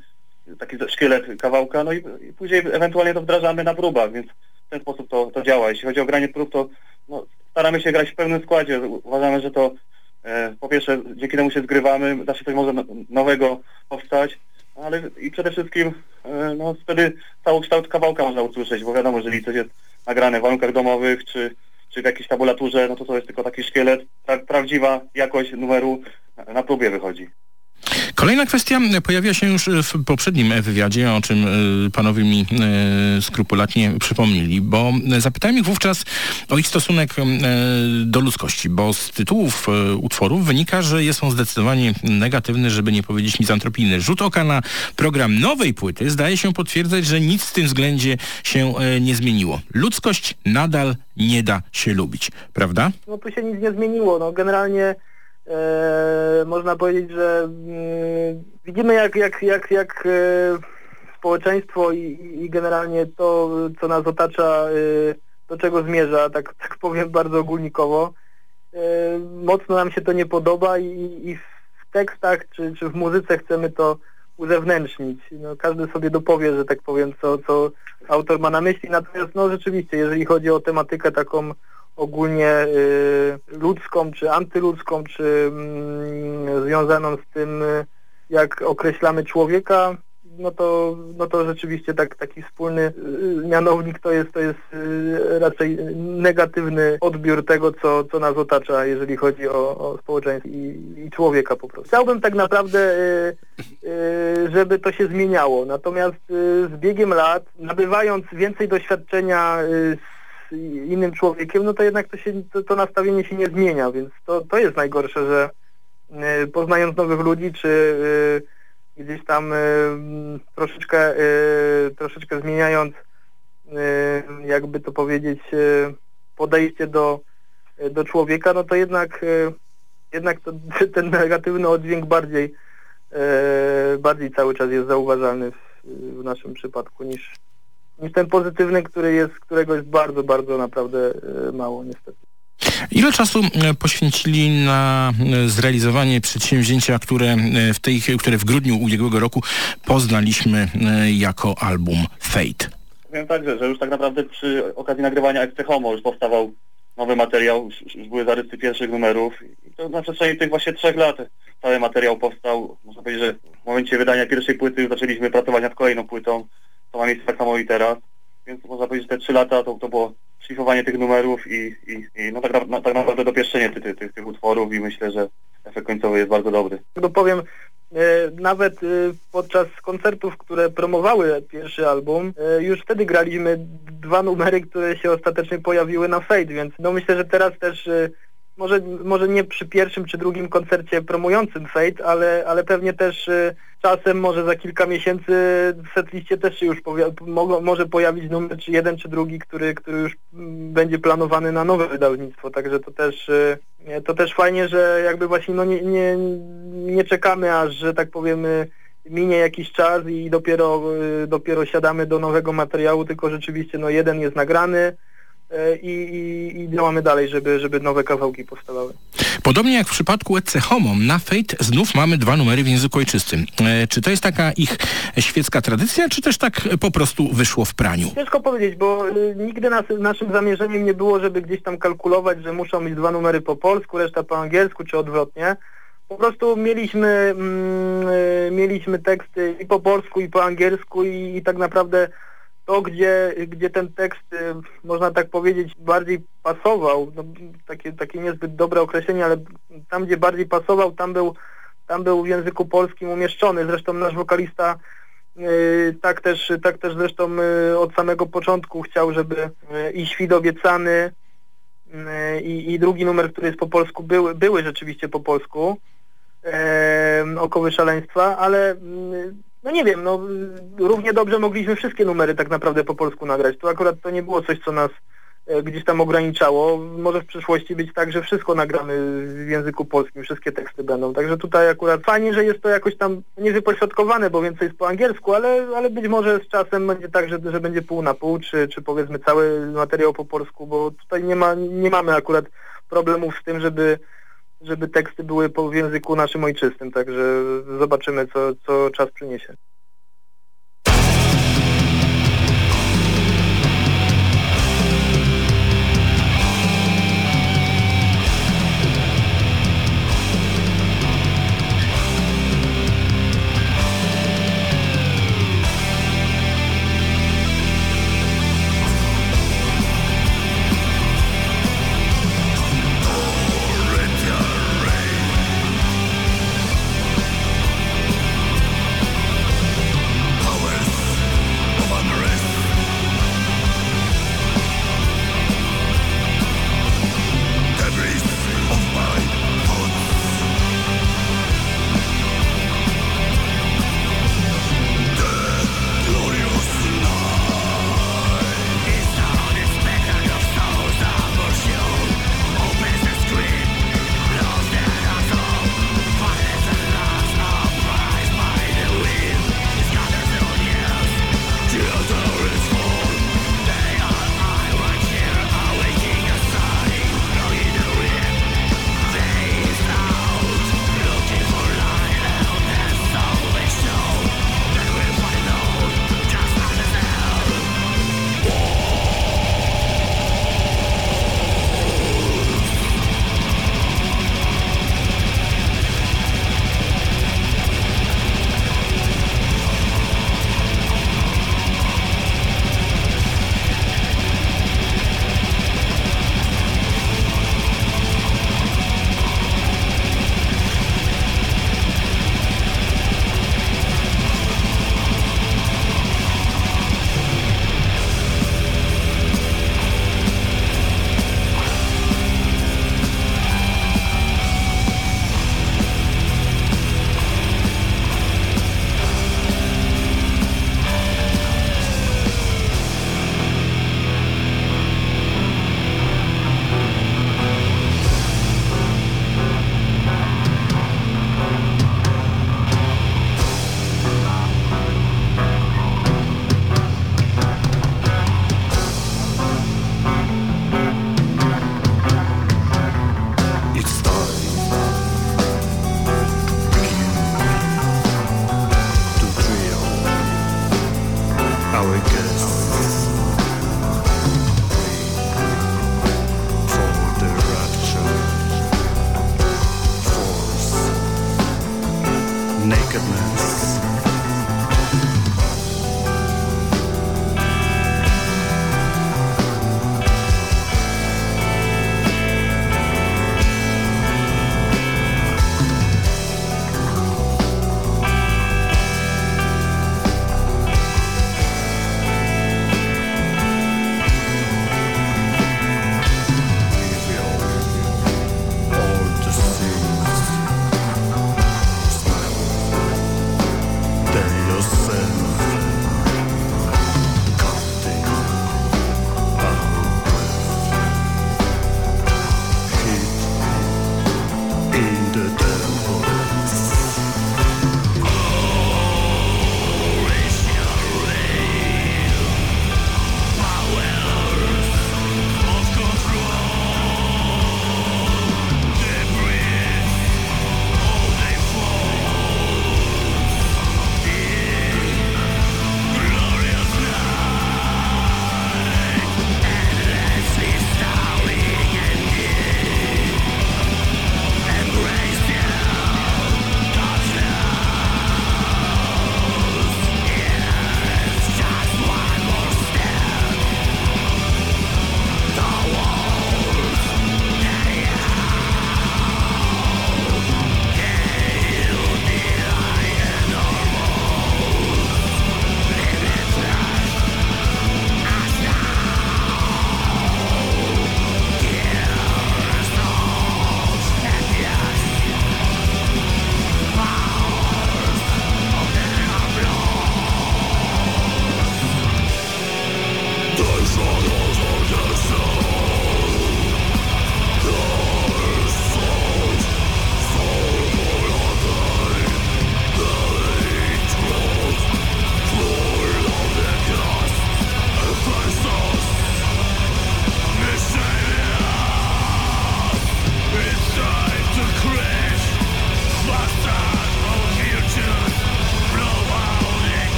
taki szkielet kawałka, no i, i później ewentualnie to wdrażamy na próbach, więc w ten sposób to, to działa. Jeśli chodzi o granie prób, to no, staramy się grać w pełnym składzie. Uważamy, że to e, po pierwsze dzięki temu się zgrywamy, zawsze coś może no- nowego powstać, ale i przede wszystkim e, no, wtedy całokształt kawałka można usłyszeć, bo wiadomo, jeżeli coś jest nagrane w warunkach domowych, czy, czy w jakiejś tabulaturze, no to to jest tylko taki szkielet. Pra, prawdziwa jakość numeru na próbie wychodzi. Kolejna kwestia pojawiła się już w poprzednim wywiadzie, o czym e, panowie mi e, skrupulatnie przypomnieli, bo zapytałem ich wówczas o ich stosunek e, do ludzkości, bo z tytułów e, utworów wynika, że jest on zdecydowanie negatywny, żeby nie powiedzieć mizantropijny. Rzut oka na program nowej płyty zdaje się potwierdzać, że nic w tym względzie się e, nie zmieniło. Ludzkość nadal nie da się lubić, prawda? No tu się nic nie zmieniło. No generalnie e, można powiedzieć, że mm, widzimy jak, jak, jak, jak e, społeczeństwo i, i- generalnie to, co nas otacza, e, do czego zmierza, tak, (laughs) tak powiem bardzo ogólnikowo. E, mocno nam się to nie podoba i, i w tekstach czy, czy w muzyce chcemy to uzewnętrznić. No, każdy sobie dopowie, że tak powiem, co, co autor ma na myśli. Natomiast no rzeczywiście, jeżeli chodzi o tematykę taką ogólnie y, ludzką, czy antyludzką, czy mm, związaną z tym, y, jak określamy człowieka, no to, no to rzeczywiście tak, taki wspólny y, mianownik to jest, to jest raczej negatywny odbiór tego, co, co nas otacza, jeżeli chodzi o, o społeczeństwo i, i człowieka po prostu. Chciałbym tak naprawdę, żeby to się zmieniało, natomiast z biegiem lat, nabywając więcej doświadczenia z innym człowiekiem, no to jednak to, się, to, to nastawienie się nie zmienia, więc to, to jest najgorsze, że y, poznając nowych ludzi, czy y, gdzieś tam y, troszeczkę, troszeczkę zmieniając, jakby to powiedzieć, podejście do, do człowieka, no to jednak, jednak to, (laughs) ten negatywny oddźwięk bardziej, bardziej cały czas jest zauważalny w, w naszym przypadku niż, niż ten pozytywny, który jest, którego jest bardzo, bardzo naprawdę y, mało niestety. Ile czasu e, poświęcili na e, zrealizowanie przedsięwzięcia, które e, w, tej, które w grudniu ubiegłego roku poznaliśmy e, jako album Fate? Powiem tak, że, już tak naprawdę przy okazji nagrywania Exte Homo już powstawał nowy materiał, już, już były zarysy pierwszych numerów i to na przestrzeni tych właśnie trzech lat cały materiał powstał. Można powiedzieć, że w momencie wydania pierwszej płyty już zaczęliśmy pracować nad kolejną płytą, to ma miejsce tak samo i teraz, więc można powiedzieć, że te trzy lata to, to było szlifowanie tych numerów i, i, i no tak, na, tak naprawdę dopieszczenie tych, tych, tych, tych utworów i myślę, że efekt końcowy jest bardzo dobry. No powiem, e, nawet e, podczas koncertów, które promowały pierwszy album, e, już wtedy graliśmy dwa numery, które się ostatecznie pojawiły na Fade, więc no myślę, że teraz też może, może nie przy pierwszym czy drugim koncercie promującym Fate, ale, ale pewnie też e, czasem, może za kilka miesięcy w setliście też się już może pojawić numer czy jeden czy drugi, który, który już mm, będzie planowany na nowe wydawnictwo, także to też e, to też fajnie, że jakby właśnie no nie, nie, nie czekamy aż, że tak powiem e, minie jakiś czas i dopiero, e, dopiero siadamy do nowego materiału, tylko rzeczywiście no jeden jest nagrany i, i, i działamy dalej, żeby, żeby nowe kawałki powstawały. Podobnie jak w przypadku Ecce Homo, na Fate znów mamy dwa numery w języku ojczystym. E, czy to jest taka ich świecka tradycja, czy też tak po prostu wyszło w praniu? Ciężko powiedzieć, bo y, nigdy nas, naszym zamierzeniem nie było, żeby gdzieś tam kalkulować, że muszą być dwa numery po polsku, reszta po angielsku, czy odwrotnie. Po prostu mieliśmy, mm, y, mieliśmy teksty i po polsku, i po angielsku i, i tak naprawdę to, gdzie, gdzie ten tekst, y, można tak powiedzieć, bardziej pasował, no, takie, takie niezbyt dobre określenie, ale tam, gdzie bardziej pasował, tam był, tam był w języku polskim umieszczony. Zresztą nasz wokalista y, tak też, tak też zresztą y, od samego początku chciał, żeby i Świt obiecany y, i, i drugi numer, który jest po polsku, były, były rzeczywiście po polsku, e, Szaleństwa, ale no nie wiem, no równie dobrze mogliśmy wszystkie numery tak naprawdę po polsku nagrać. To akurat to nie było coś, co nas e, gdzieś tam ograniczało. Może w przyszłości być tak, że wszystko nagramy w języku polskim, wszystkie teksty będą. Także tutaj akurat fajnie, że jest to jakoś tam niewypośrodkowane, bo więcej jest po angielsku, ale, ale być może z czasem będzie tak, że, że będzie pół na pół, czy, czy powiedzmy cały materiał po polsku, bo tutaj nie ma, nie mamy akurat problemów z tym, żeby żeby teksty były po języku naszym ojczystym, także zobaczymy, co, co czas przyniesie.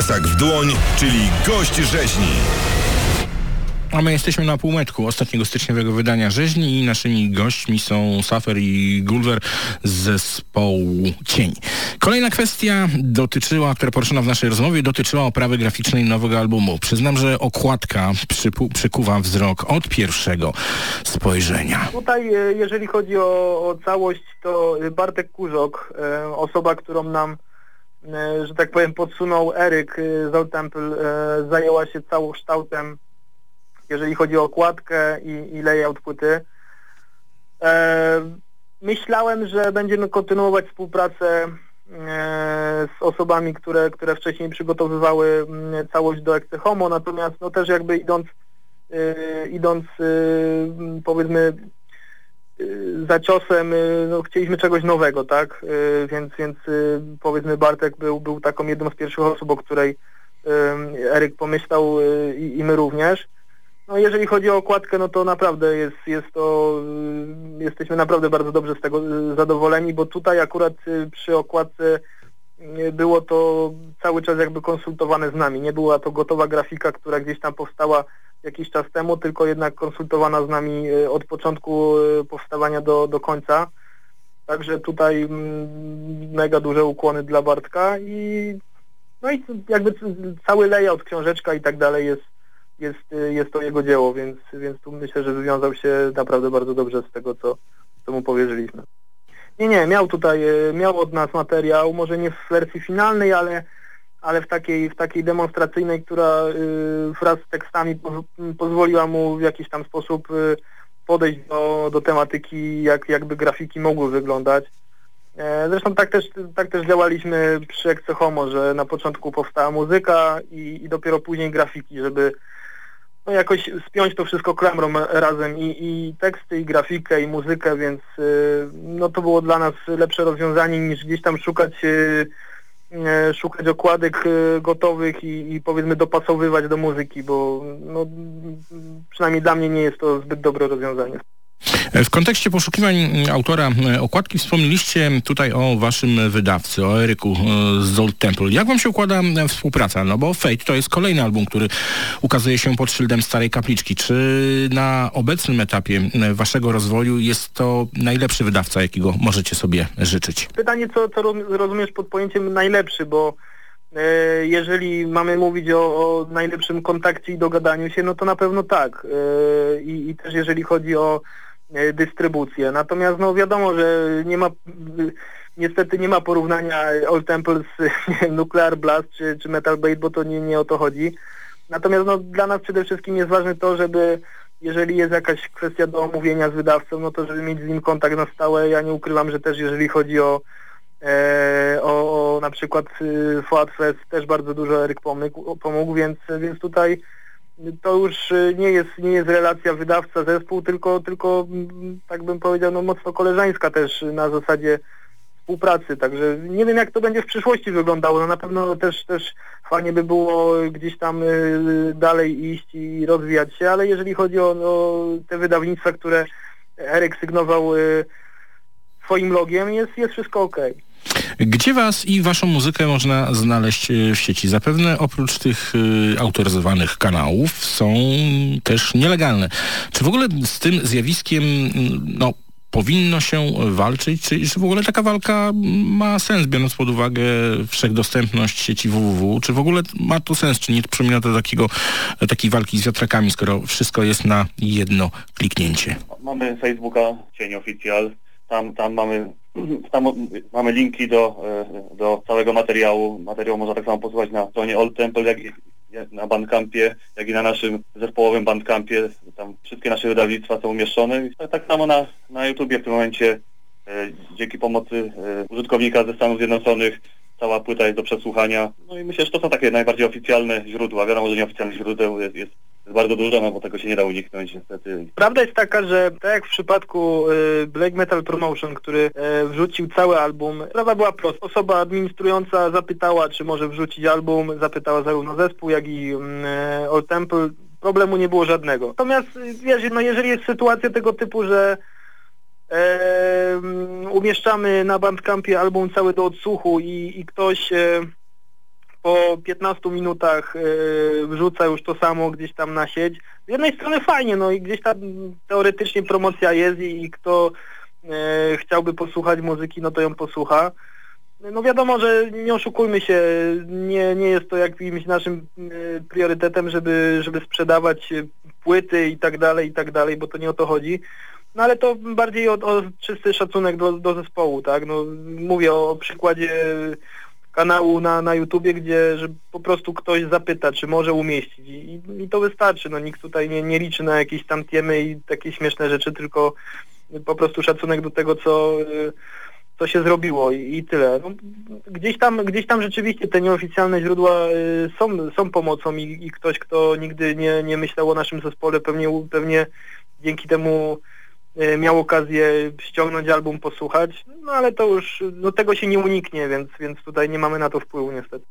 Dom, tasak w dłoń, czyli gość rzeźni. A my jesteśmy na półmetku ostatniego styczniowego wydania rzeźni i naszymi gośćmi są Safer i Gulwer z zespołu Cień. Kolejna kwestia dotyczyła, która poruszona w naszej rozmowie, dotyczyła oprawy graficznej nowego albumu. Przyznam, że okładka przypu, przykuwa wzrok od pierwszego spojrzenia. Tutaj, e, jeżeli chodzi o, o całość, to Bartek Kurzok, e, osoba, którą nam, że tak powiem, podsunął Eryk e, z Old Temple, e, zajęła się całokształtem, jeżeli chodzi o okładkę i, i layout płyty. E, myślałem, że będziemy kontynuować współpracę e, z osobami, które, które wcześniej przygotowywały całość do Ecce Homo, natomiast no też jakby idąc, e, idąc e, powiedzmy e, za ciosem, e, no chcieliśmy czegoś nowego, tak? E, Więc, więc powiedzmy Bartek był, był taką jedną z pierwszych osób, o której Eryk pomyślał i, i my również. No jeżeli chodzi o okładkę, no to naprawdę jest, jest to, y, jesteśmy naprawdę bardzo dobrze z tego y, zadowoleni, bo tutaj akurat y, przy okładce y, było to cały czas jakby konsultowane z nami. Nie była to gotowa grafika, która gdzieś tam powstała jakiś czas temu, tylko jednak konsultowana z nami y, od początku y, powstawania do, do końca. Także tutaj mm, mega duże ukłony dla Bartka i no i jakby cały layout, książeczka i tak dalej jest jest, y, jest to jego dzieło, więc, więc tu myślę, że wywiązał się naprawdę bardzo dobrze z tego, co, co mu powierzyliśmy. Nie, nie, miał tutaj, miał od nas materiał, może nie w wersji finalnej, ale, ale w takiej, w takiej demonstracyjnej, która y, wraz z tekstami po, pozwoliła mu w jakiś tam sposób y, podejść do, do tematyki, jak, jakby grafiki mogły wyglądać. E, Zresztą tak też, tak też działaliśmy przy Ecce Homo, że na początku powstała muzyka i, i dopiero później grafiki, żeby no jakoś spiąć to wszystko klamrą razem i, i teksty, i grafikę, i muzykę, więc y, no to było dla nas lepsze rozwiązanie niż gdzieś tam szukać szukać okładek y, gotowych i, i powiedzmy dopasowywać do muzyki, bo no, przynajmniej dla mnie nie jest to zbyt dobre rozwiązanie. W kontekście poszukiwań mm, autora e, okładki wspomnieliście tutaj o waszym wydawcy, o Eryku e, z Old Temple. Jak wam się układa współpraca? No bo Fate to jest kolejny album, który ukazuje się pod szyldem Starej Kapliczki. Czy na obecnym etapie waszego rozwoju jest to najlepszy wydawca, jakiego możecie sobie życzyć? Pytanie, co, co roz- rozumiesz pod pojęciem najlepszy, bo E, jeżeli mamy mówić o, o najlepszym kontakcie i dogadaniu się, no to na pewno tak. I, I też jeżeli chodzi o dystrybucję. Natomiast no wiadomo, że nie ma niestety nie ma porównania All Temple z Nuclear Blast czy, czy Metal Blade, bo to nie, nie o to chodzi. Natomiast no, dla nas przede wszystkim jest ważne to, żeby jeżeli jest jakaś kwestia do omówienia z wydawcą, no to żeby mieć z nim kontakt na stałe. Ja nie ukrywam, że też jeżeli chodzi o e, o, o na przykład y, Fuad Fest też bardzo dużo Eryk pomógł, pomógł więc, więc tutaj to już y, nie jest, nie jest relacja wydawca-zespół, tylko, tylko mm, tak bym powiedział, no mocno koleżeńska też na zasadzie współpracy, także nie wiem jak to będzie w przyszłości wyglądało, no na pewno też, też fajnie by było gdzieś tam y, dalej iść i rozwijać się, ale jeżeli chodzi o, o te wydawnictwa, które Eryk sygnował y, swoim logiem, jest, jest wszystko ok. Gdzie was i waszą muzykę można znaleźć y, w sieci? Zapewne oprócz tych y, autoryzowanych kanałów są też nielegalne. Czy w ogóle z tym zjawiskiem no, powinno się walczyć, czy, czy w ogóle taka walka ma sens, biorąc pod uwagę wszechdostępność sieci www, czy w ogóle ma to sens, czy nie przypomina to takiego, takiej walki z wiatrakami, skoro wszystko jest na jedno kliknięcie? Mamy Facebooka, Cień Oficjal, tam, tam mamy tam mamy linki do, e, do całego materiału. Materiał można tak samo posłuchać na stronie Old Temple, jak i na Bandcampie, jak i na naszym zespołowym Bandcampie. Tam wszystkie nasze wydawnictwa są umieszczone. Tak, samo na, na YouTubie w tym momencie e, dzięki pomocy użytkownika ze Stanów Zjednoczonych cała płyta jest do przesłuchania. No i myślę, że to są takie najbardziej oficjalne źródła. Wiadomo, że nieoficjalnych źródeł jest, jest jest bardzo dużo, no bo tego się nie da uniknąć niestety. Prawda jest taka, że tak jak w przypadku y, Black Metal Promotion, który y, wrzucił cały album, sprawa była prosta. Osoba administrująca zapytała, czy może wrzucić album, zapytała zarówno zespół, jak i y, Old Temple. Problemu nie było żadnego. Natomiast wiesz, no jeżeli jest sytuacja tego typu, że e, umieszczamy na Bandcampie album cały do odsłuchu i, i ktoś e, po 15 minutach yy, wrzuca już to samo gdzieś tam na sieć. Z jednej strony fajnie, no i gdzieś tam teoretycznie promocja jest i, i kto yy, chciałby posłuchać muzyki, no to ją posłucha. No wiadomo, że nie oszukujmy się, nie, nie jest to jakimś naszym yy, priorytetem, żeby, żeby sprzedawać płyty i tak dalej, i tak dalej, bo to nie o to chodzi. No ale to bardziej o, o czysty szacunek do, do zespołu, tak? No mówię o przykładzie kanału na, na YouTubie, gdzie że po prostu ktoś zapyta, czy może umieścić I, i to wystarczy. No nikt tutaj nie, nie liczy na jakieś tam tiemy i takie śmieszne rzeczy, tylko po prostu szacunek do tego, co, co się zrobiło i, i tyle. No, gdzieś, tam, gdzieś tam rzeczywiście te nieoficjalne źródła y, są, są pomocą i, i ktoś, kto nigdy nie, nie myślał o naszym zespole, pewnie, pewnie dzięki temu miał okazję ściągnąć album, posłuchać, no ale to już, no tego się nie uniknie, więc, więc tutaj nie mamy na to wpływu niestety.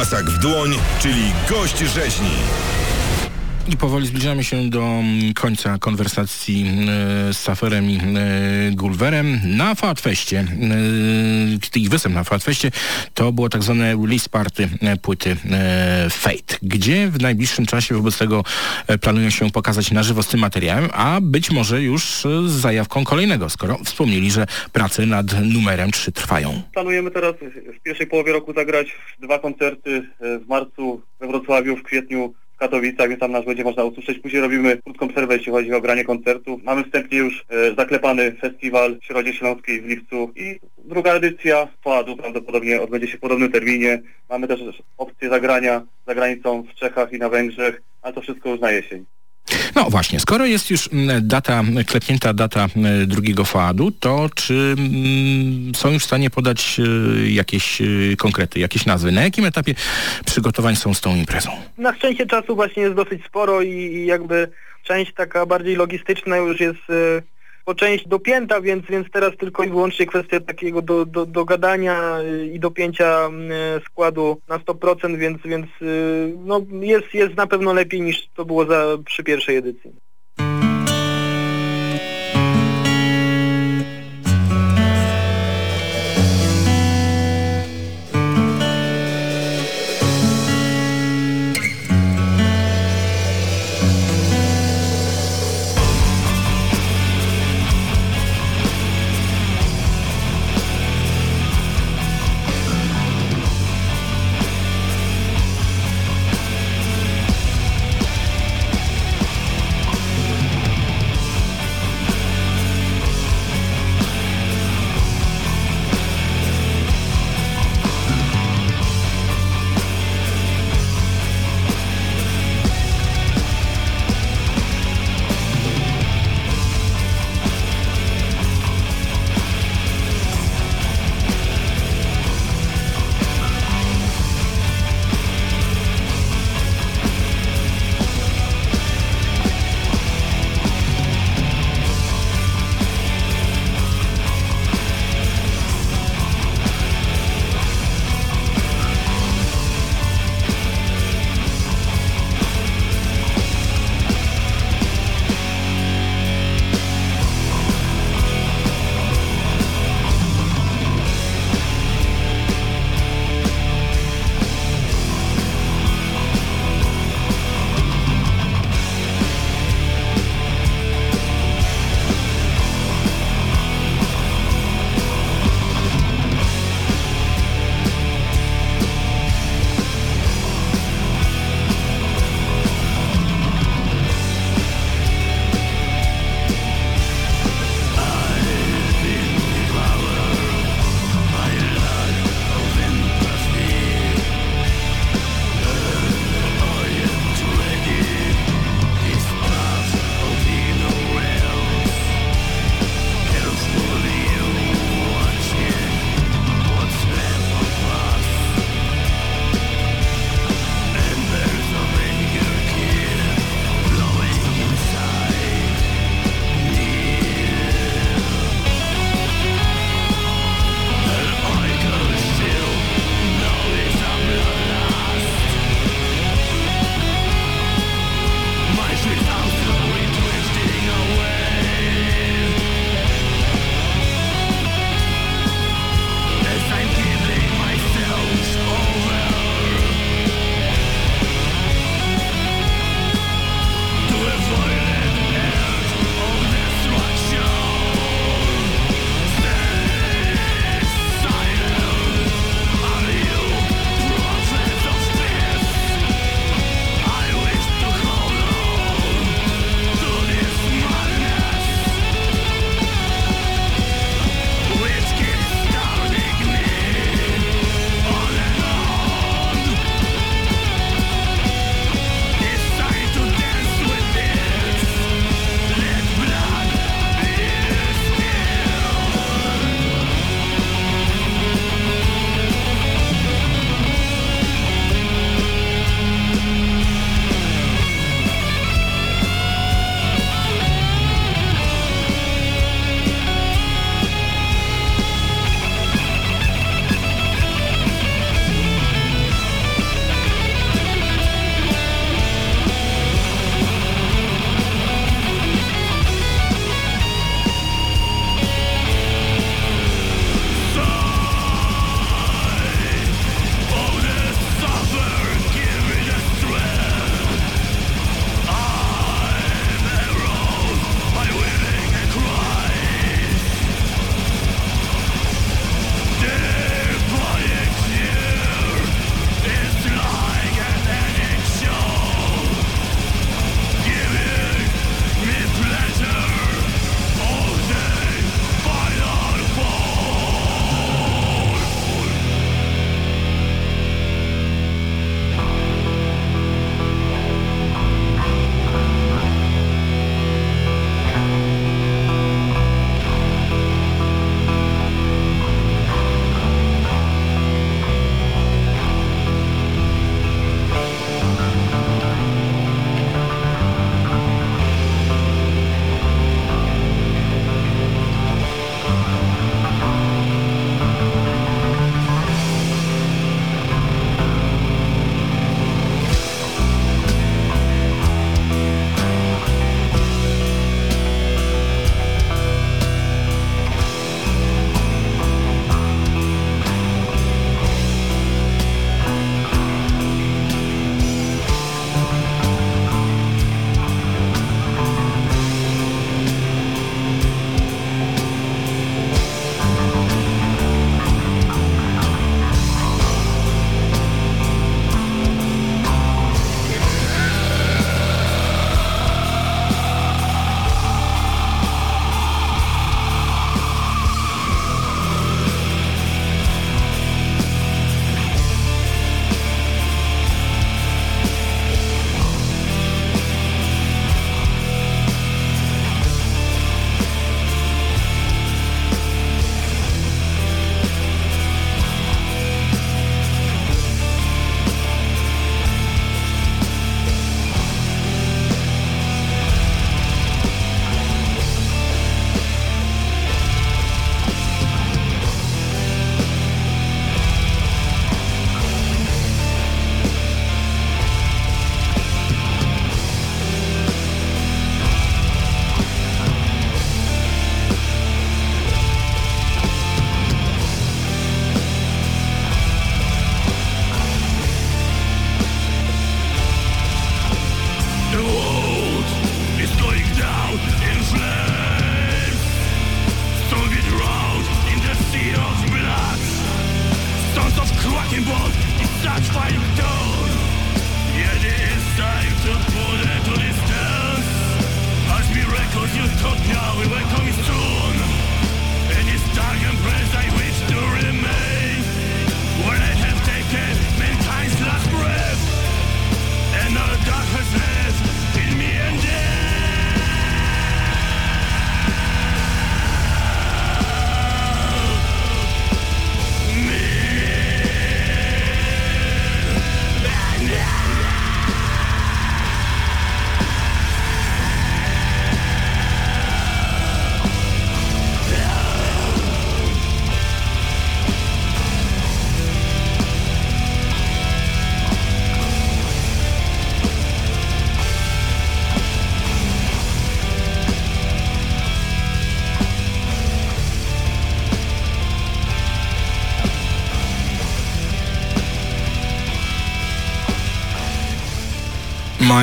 Tasak w dłoń, czyli gość rzeźni. I powoli zbliżamy się do mm, końca konwersacji e, z Saferem i e, Gulwerem. Na Fatfeście, e, ich występ na Fatfeście, to było tak zwane release party płyty Fate, gdzie w najbliższym czasie wobec tego planują się pokazać na żywo z tym materiałem, a być może już z zajawką kolejnego, skoro wspomnieli, że prace nad numerem 3 trwają. Planujemy teraz w pierwszej połowie roku zagrać dwa koncerty w marcu we Wrocławiu, w kwietniu Katowicach, więc tam nas będzie można usłyszeć. Później robimy krótką przerwę, jeśli chodzi o granie koncertów. Mamy wstępnie już e, zaklepany festiwal w Środzie Śląskiej w lipcu i druga edycja Fadu prawdopodobnie odbędzie się w podobnym terminie. Mamy też opcję zagrania za granicą w Czechach i na Węgrzech, ale to wszystko już na jesień. No właśnie, skoro jest już mm, data, klepnięta data mm, drugiego fadu, to czy mm, są już w stanie podać e, jakieś e, konkrety, jakieś nazwy? Na jakim etapie przygotowań są z tą imprezą? Na szczęście czasu właśnie jest dosyć sporo i, jakby część taka bardziej logistyczna już jest e, po część dopięta, więc, więc teraz tylko i wyłącznie kwestia takiego do, do, dogadania e, i dopięcia e, składu na 100%, więc, więc e, no, jest, jest na pewno lepiej niż to było za, przy pierwszej edycji.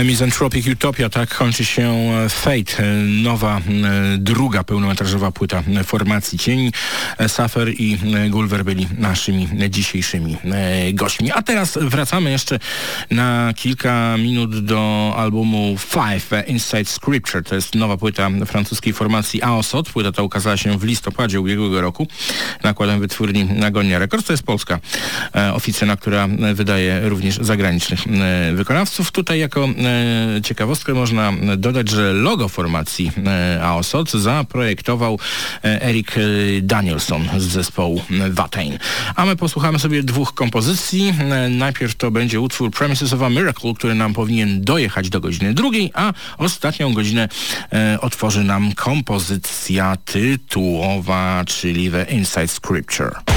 Misanthropic Utopia, tak kończy się e, Fate, e, nowa, e, druga pełnometrażowa płyta formacji Cieni. Safer i Gulver byli naszymi dzisiejszymi gośćmi. A teraz wracamy jeszcze na kilka minut do albumu Five Inside Scripture. To jest nowa płyta francuskiej formacji Aosot. Płyta ta ukazała się w listopadzie ubiegłego roku nakładem wytwórni Nagonia Records. To jest polska oficyna, która wydaje również zagranicznych wykonawców. Tutaj jako ciekawostkę można dodać, że logo formacji e, AOSOC zaprojektował e, Eric Danielson z zespołu Watain. A my posłuchamy sobie dwóch kompozycji. E, najpierw to będzie utwór Premises of a Miracle, który nam powinien dojechać do godziny drugiej, a ostatnią godzinę e, otworzy nam kompozycja tytułowa, czyli The Inside Scripture.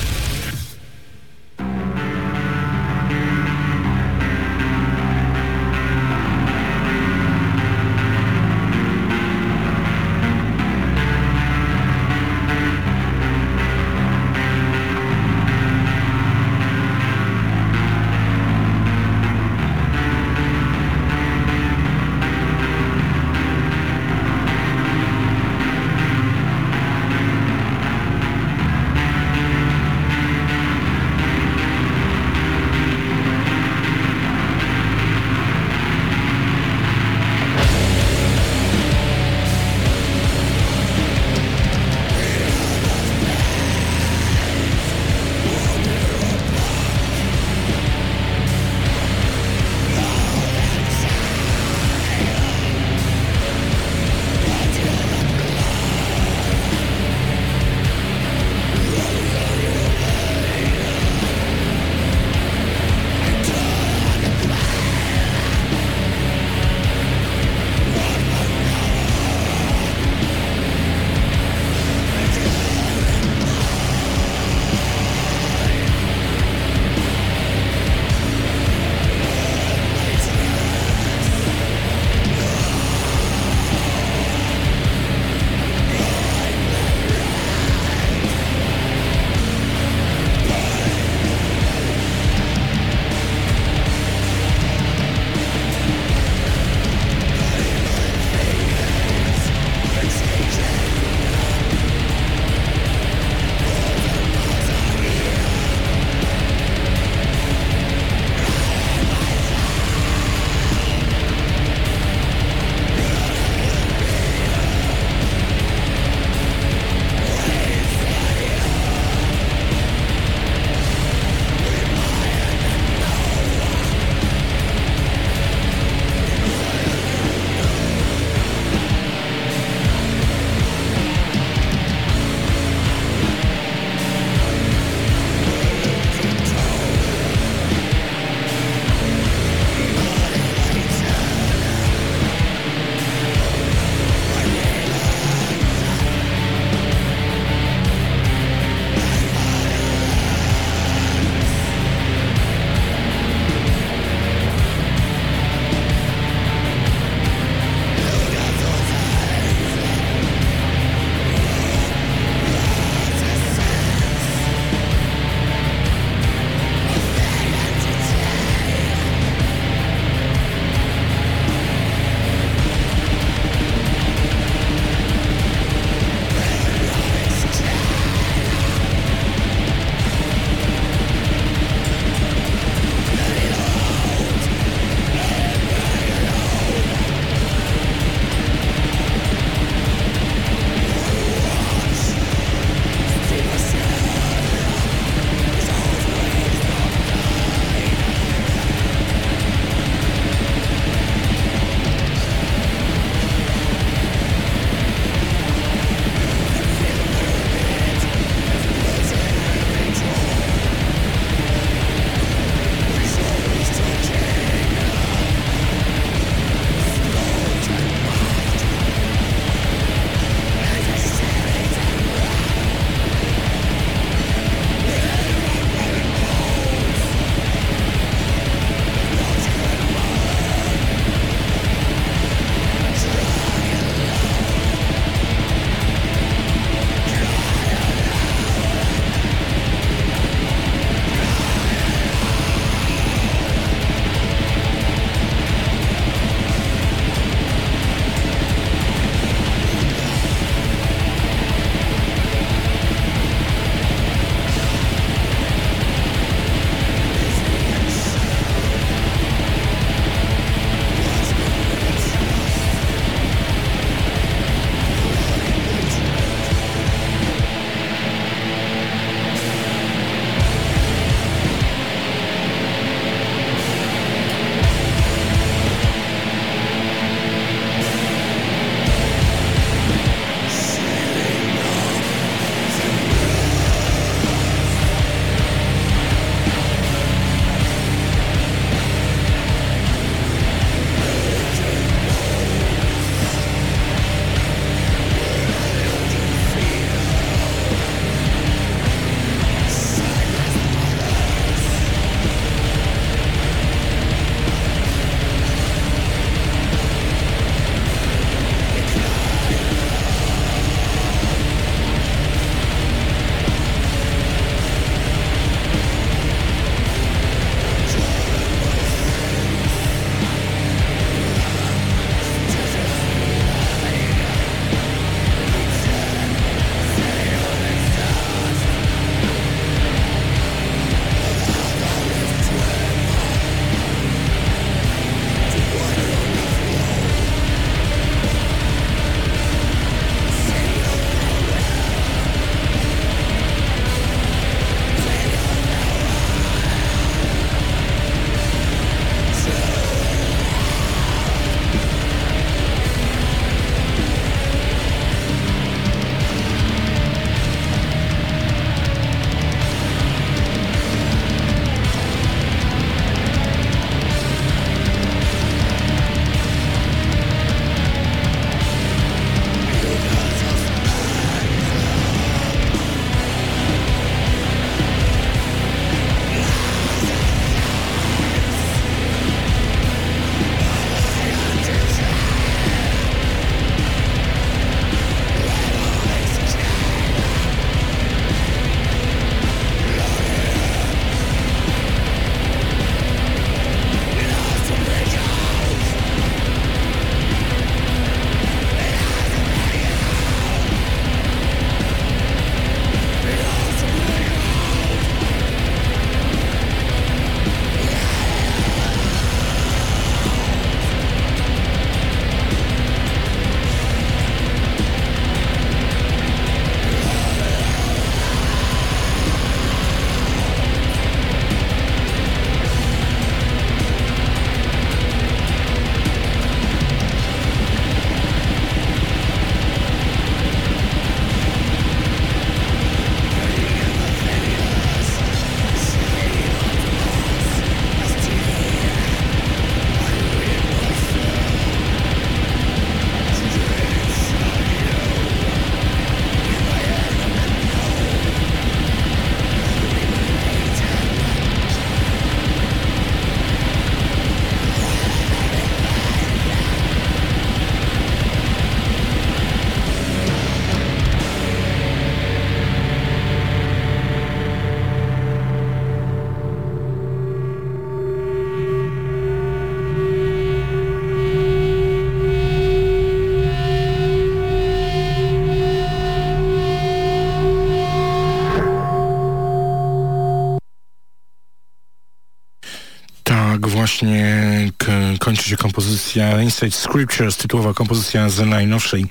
Kończy się kompozycja Inside Scriptures, tytułowa kompozycja z najnowszej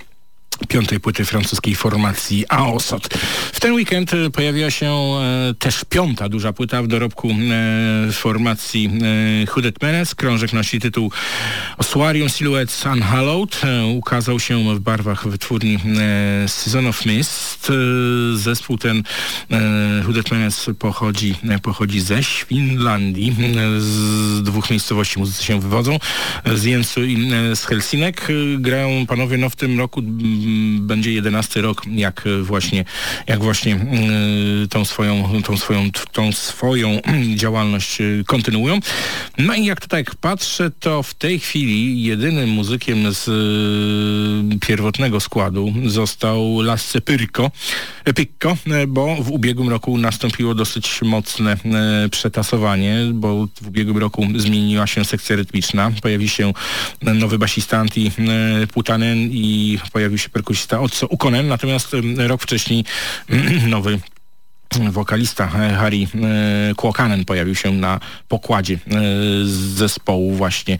piątej płyty francuskiej formacji Aosot. W ten weekend e, pojawiła się e, też piąta duża płyta w dorobku e, formacji e, Hudet Menes. Krążek nosi tytuł Ossuarium Silhouettes Unhallowed. E, ukazał się w barwach wytwórni e, Season of Mist. E, zespół ten e, Hudet Menes pochodzi, pochodzi ze Finlandii. Z dwóch miejscowości muzycy się wywodzą. Z Jensu i e, z Helsinek. Grają panowie no w tym roku będzie jedenasty rok, jak właśnie, jak właśnie tą swoją, tą swoją, tą swoją działalność kontynuują. No i jak tutaj patrzę, to w tej chwili jedynym muzykiem z pierwotnego składu został Lasse Pyrko, e, Picco, e, bo w ubiegłym roku nastąpiło dosyć mocne e, przetasowanie, bo w ubiegłym roku zmieniła się sekcja rytmiczna. Pojawi się nowy basista Antti e, Putanen i pojawił się perkusista Otso Ukonen, natomiast e, rok wcześniej (clears throat) nowy wokalista e, Harry e, Kłokanen pojawił się na pokładzie e, zespołu właśnie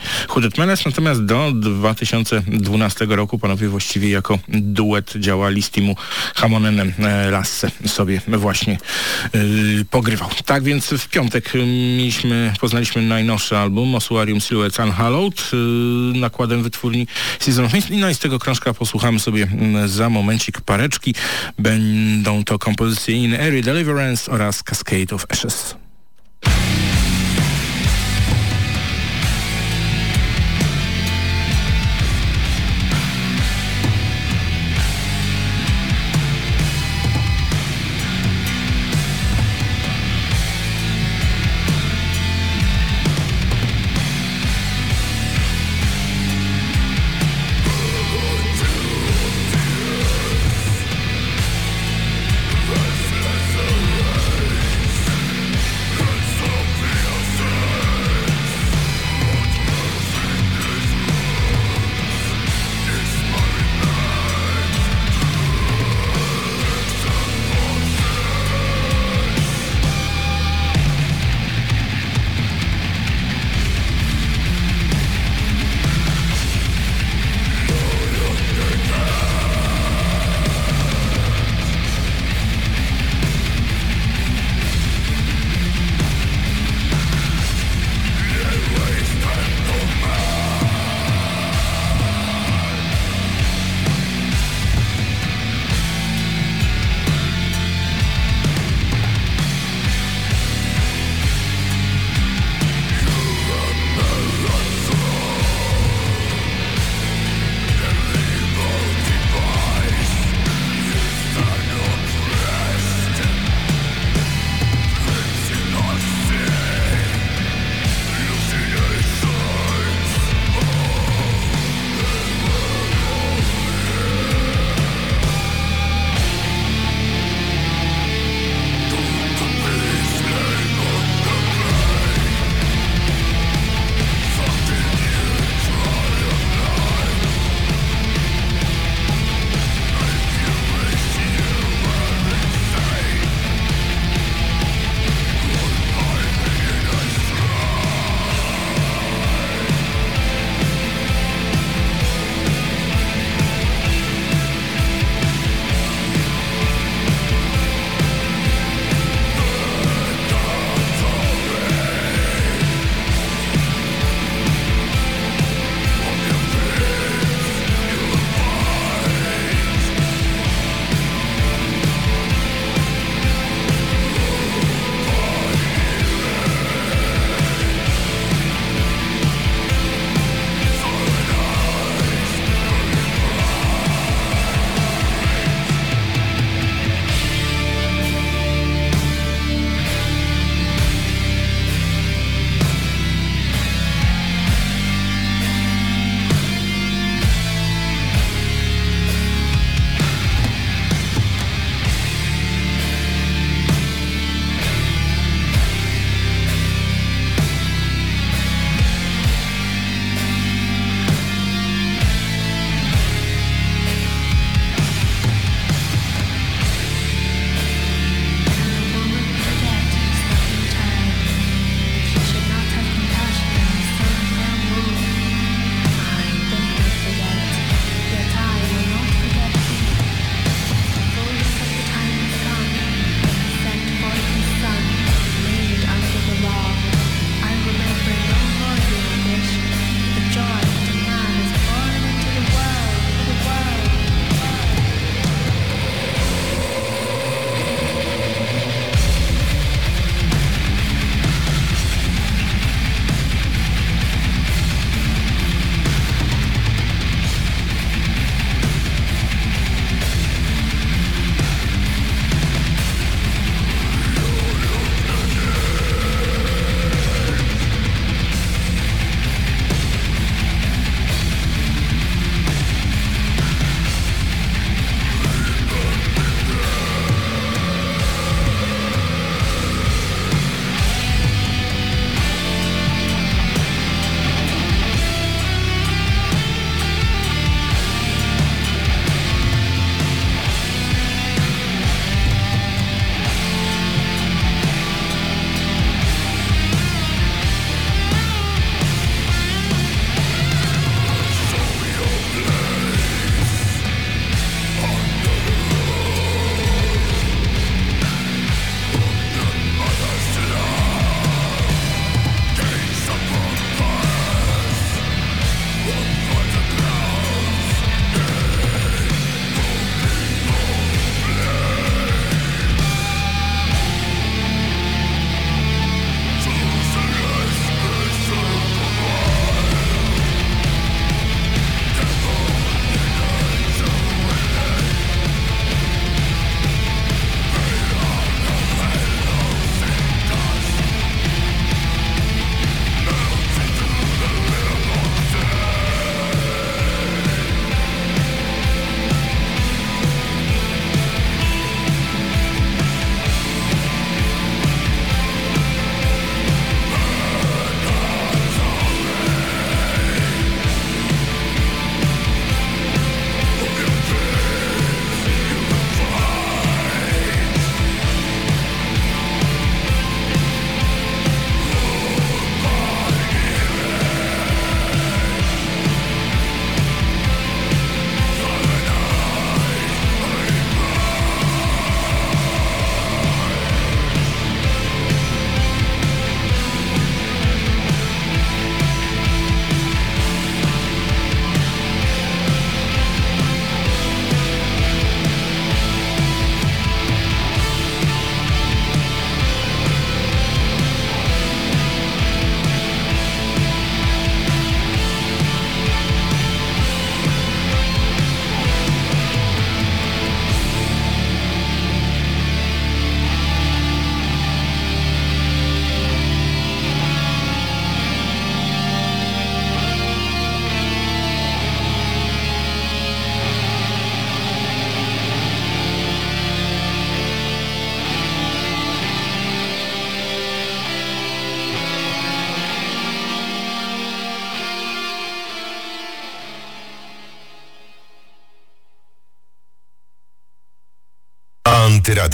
Menes, natomiast do 2012 roku panowie właściwie jako duet działali z Timu Hamonenem Lasse sobie właśnie pogrywał. Tak więc w piątek mieliśmy, poznaliśmy najnowszy album Ossuarium Silhouettes Unhallowed nakładem wytwórni Season of Mist. No i z tego krążka posłuchamy sobie za momencik pareczki. Będą to kompozycje In Airy Deliverance oraz Cascade of Ashes.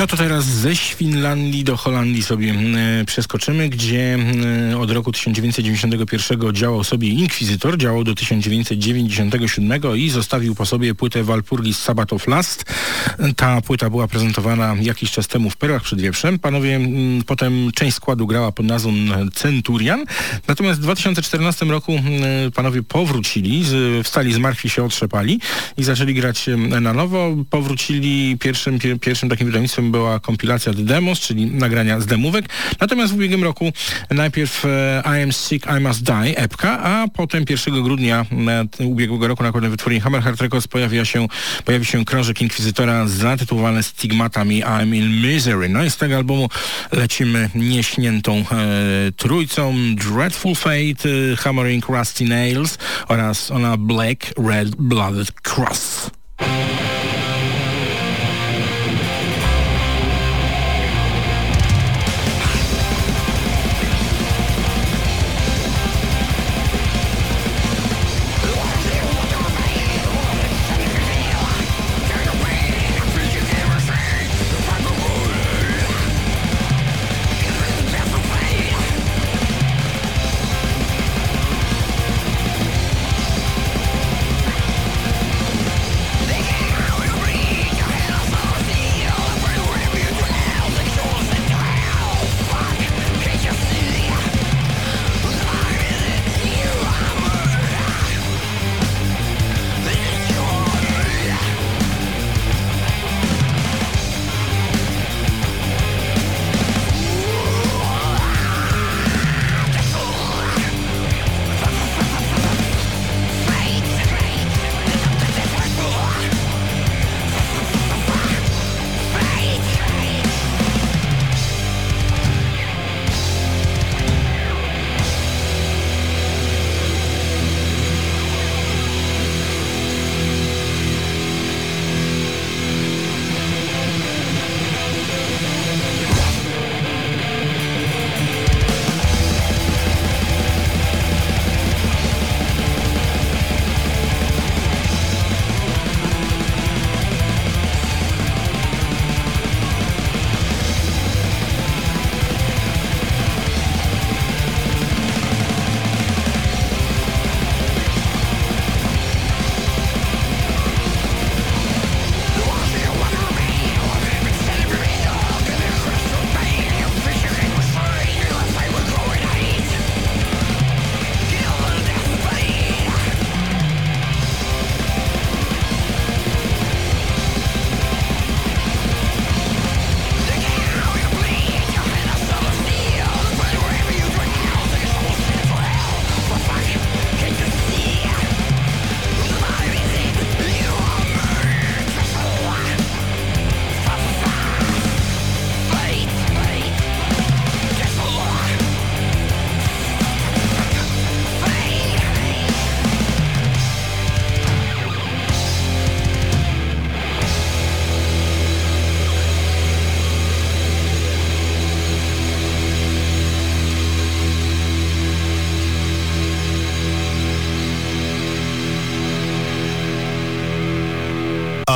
No to teraz ze Finlandii do Holandii sobie e, przeskoczymy, gdzie e, od roku 1991 działał sobie inkwizytor, działał do 1997 i zostawił po sobie płytę Walpurgis Sabbath of Last. Ta płyta była prezentowana jakiś czas temu w Perłach przed Wieprzem. Panowie m, potem część składu grała pod nazwą Centurian. Natomiast w 2014 roku panowie powrócili, wstali z martwi się otrzepali i zaczęli grać na nowo. Powrócili pierwszym, pier, pierwszym takim wydawnictwem była kompilacja The Demos, czyli nagrania z demówek. Natomiast w ubiegłym roku najpierw e, I Am Sick, I Must Die, epka, a potem 1 grudnia e, ubiegłego roku na kolejnej wytwórni Hammerheart Records pojawia się, pojawi się krążek Inkwizytora zatytułowany Stigmatami I'm in Misery. No i z tego albumu lecimy nieśniętą e, trójcą Dreadful Fate, e, Hammering Rusty Nails oraz ona Black Red Blooded Cross.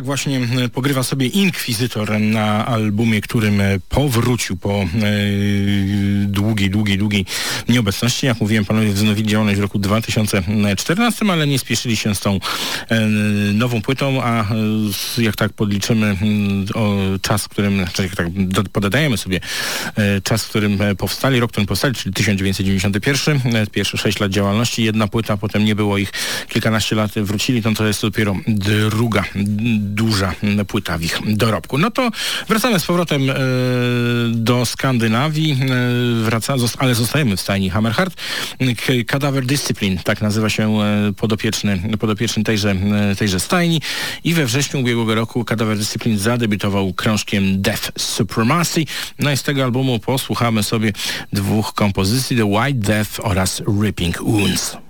Tak właśnie pogrywa sobie Inkwizytor na albumie, którym powrócił po e, długiej, długiej, długiej nieobecności. Jak mówiłem, panowie wznowili działalność w roku 2014, ale nie spieszyli się z tą e, nową płytą, a e, jak tak podliczymy czas, w którym, znaczy jak tak podadajemy sobie czas, w którym powstali, rok, w którym powstali, czyli 1991, e, pierwsze 6 lat działalności, jedna płyta, potem nie było ich kilkanaście lat, wrócili, no to jest dopiero druga duża płyta w ich dorobku. No to wracamy z powrotem e, do Skandynawii, e, wraca, ale zostajemy w stajni Hammerhard. Cadaver Discipline, tak nazywa się e, podopieczny, podopieczny tejże, tejże stajni i we wrześniu ubiegłego roku Cadaver Discipline zadebiutował krążkiem Death Supremacy. No i z tego albumu posłuchamy sobie dwóch kompozycji, The White Death oraz Ripping Wounds.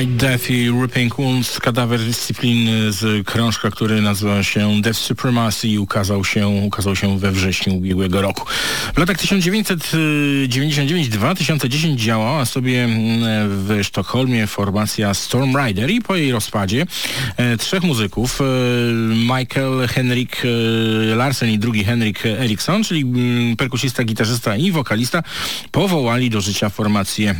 White Death i Ripping Wounds, kadawer dyscypliny z krążka, który nazywa się Death Supremacy i ukazał się, ukazał się we wrześniu ubiegłego roku. W latach 1999-2010 działała sobie w Sztokholmie formacja Storm Rider i po jej rozpadzie e, trzech muzyków, e, Michael Henrik e, Larsen i drugi Henrik Eriksson, czyli mm, perkusista, gitarzysta i wokalista, powołali do życia formację e,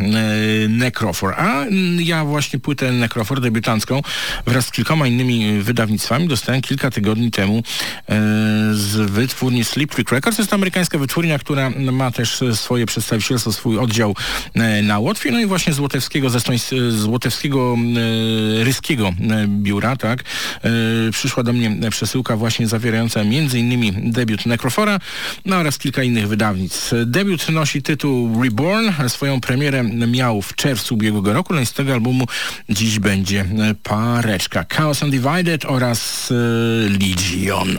Necrofor. A mm, ja właśnie płytę Necrofor debiutancką wraz z kilkoma innymi wydawnictwami dostałem kilka tygodni temu e, z wytwórni Sleep Records. Jest to amerykańska wytwórnia, która ma też swoje przedstawicielstwo, swój oddział e, na Łotwie. No i właśnie z Łotewskiego, ze Stoń- z Łotewskiego e, Ryskiego e, biura, tak, e, przyszła do mnie przesyłka właśnie zawierająca innymi debiut Necrofora, no oraz kilka innych wydawnictw. Debiut nosi tytuł Reborn. Swoją premierę miał w czerwcu ubiegłego roku, no i z tego albumu dziś będzie e, pareczka. Chaos Undivided oraz e, Legion.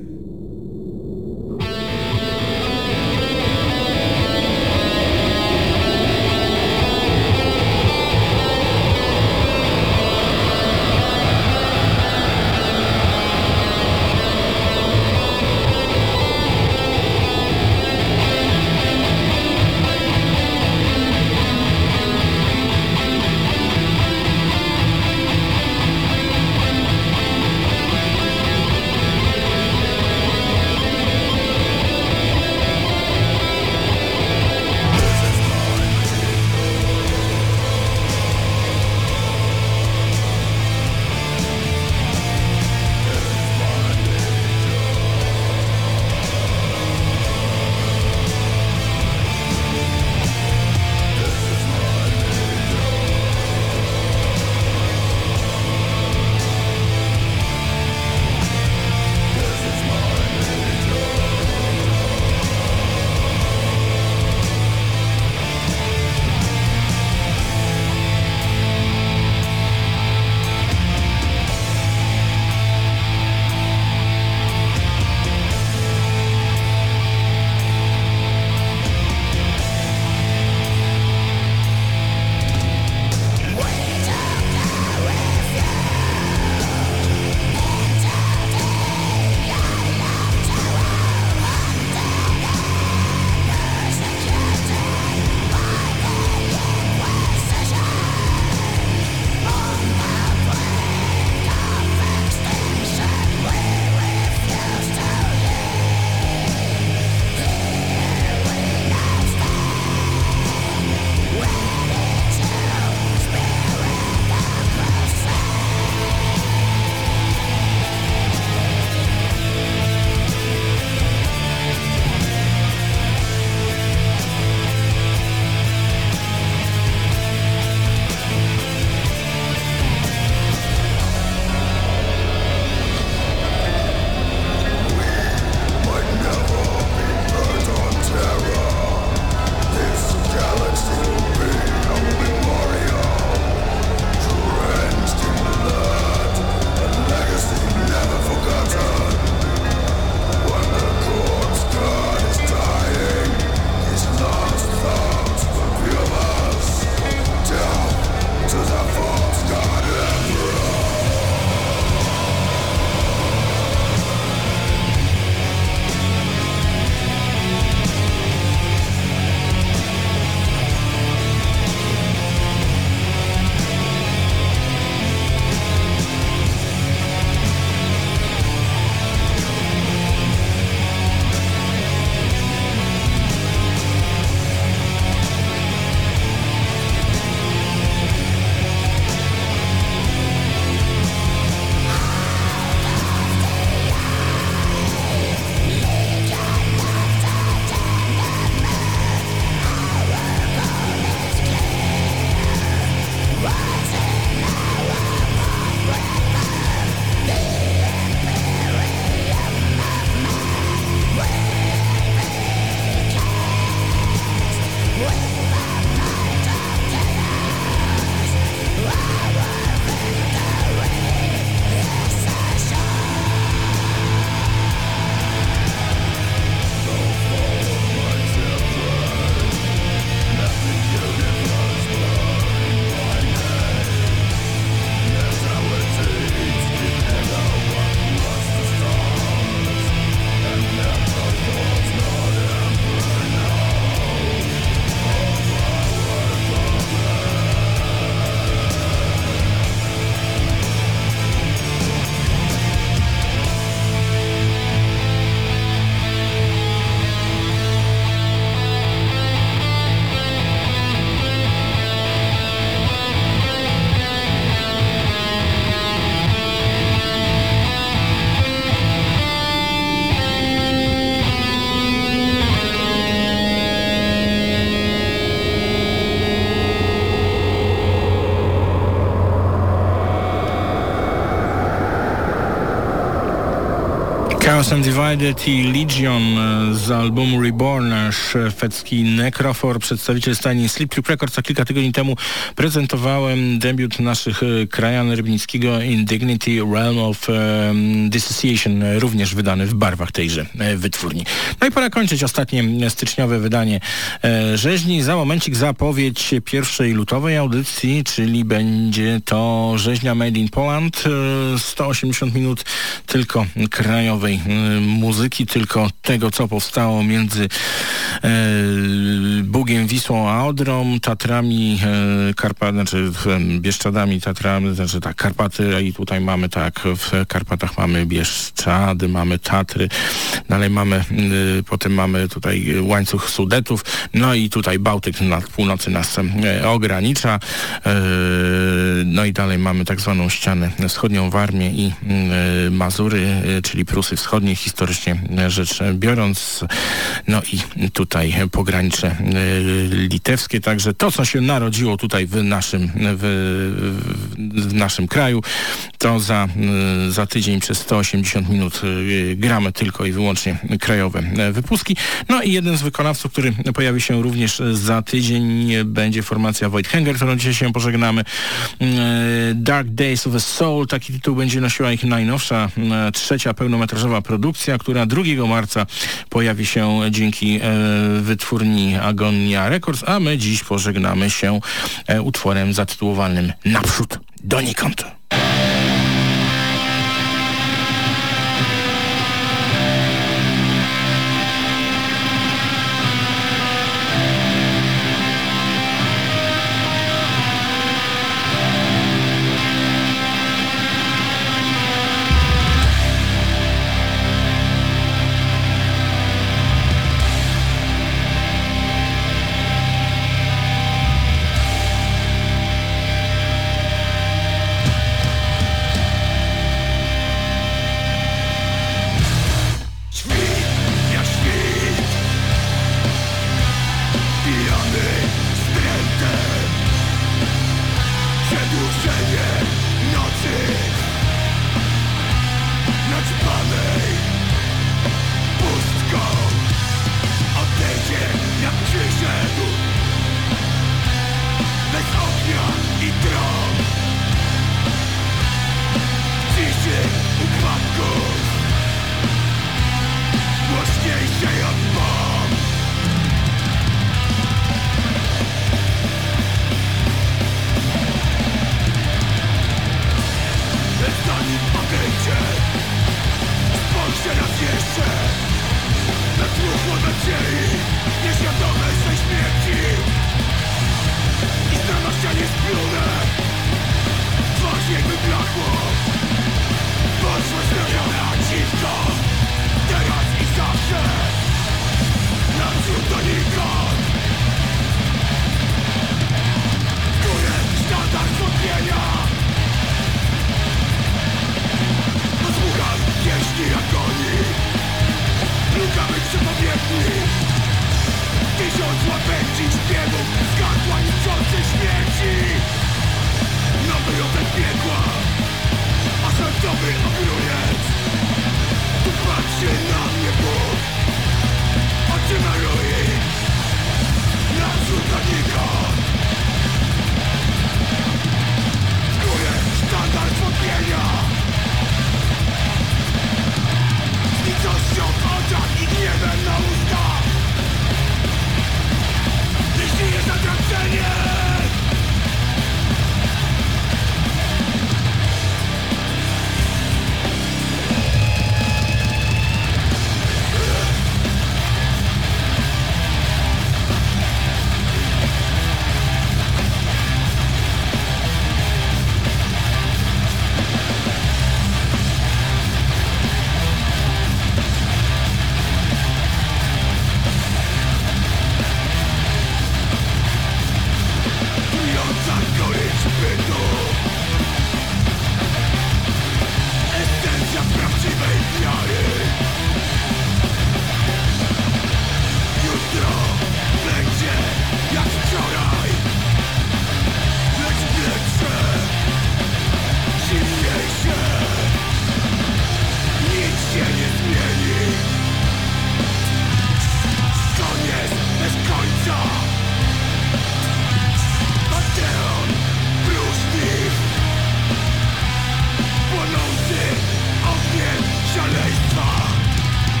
Chaos Undivided i Legion e, z albumu Reborn, szwedzki Necrofor, przedstawiciel stajni Sleep Trip Records, a kilka tygodni temu prezentowałem debiut naszych e, krajan rybnickiego Indignity Realm of um, Dissociation, również wydany w barwach tejże wytwórni. No i pora kończyć ostatnie styczniowe wydanie rzeźni. Za momencik zapowiedź pierwszej lutowej audycji, czyli będzie to rzeźnia Made in Poland. E, 180 minut tylko krajowej muzyki, tylko tego, co powstało między e, Bugiem, Wisłą a Odrą, Tatrami, e, Karpa, znaczy Bieszczadami, Tatrami, znaczy tak, Karpaty i tutaj mamy tak, w Karpatach mamy Bieszczady, mamy Tatry, dalej mamy, y, potem mamy tutaj łańcuch Sudetów, no i tutaj Bałtyk na północy nas e, ogranicza, e, no i dalej mamy tak zwaną ścianę wschodnią Warmię i y, Mazury, y, czyli Prusy Wschodnie, historycznie rzecz biorąc, no i tutaj pogranicze litewskie, także to, co się narodziło tutaj w naszym, w, w naszym kraju, to za, za tydzień przez 180 minut gramy tylko i wyłącznie krajowe wypustki. No i jeden z wykonawców, który pojawi się również za tydzień, będzie formacja Void Hanger, którą dzisiaj się pożegnamy. Dark Days of a Soul, taki tytuł będzie nosiła ich najnowsza, trzecia pełnometrażowa produkcja, która 2 marca pojawi się dzięki wytwórni Agonia Records, a my dziś pożegnamy się utworem zatytułowanym Naprzód donikąd.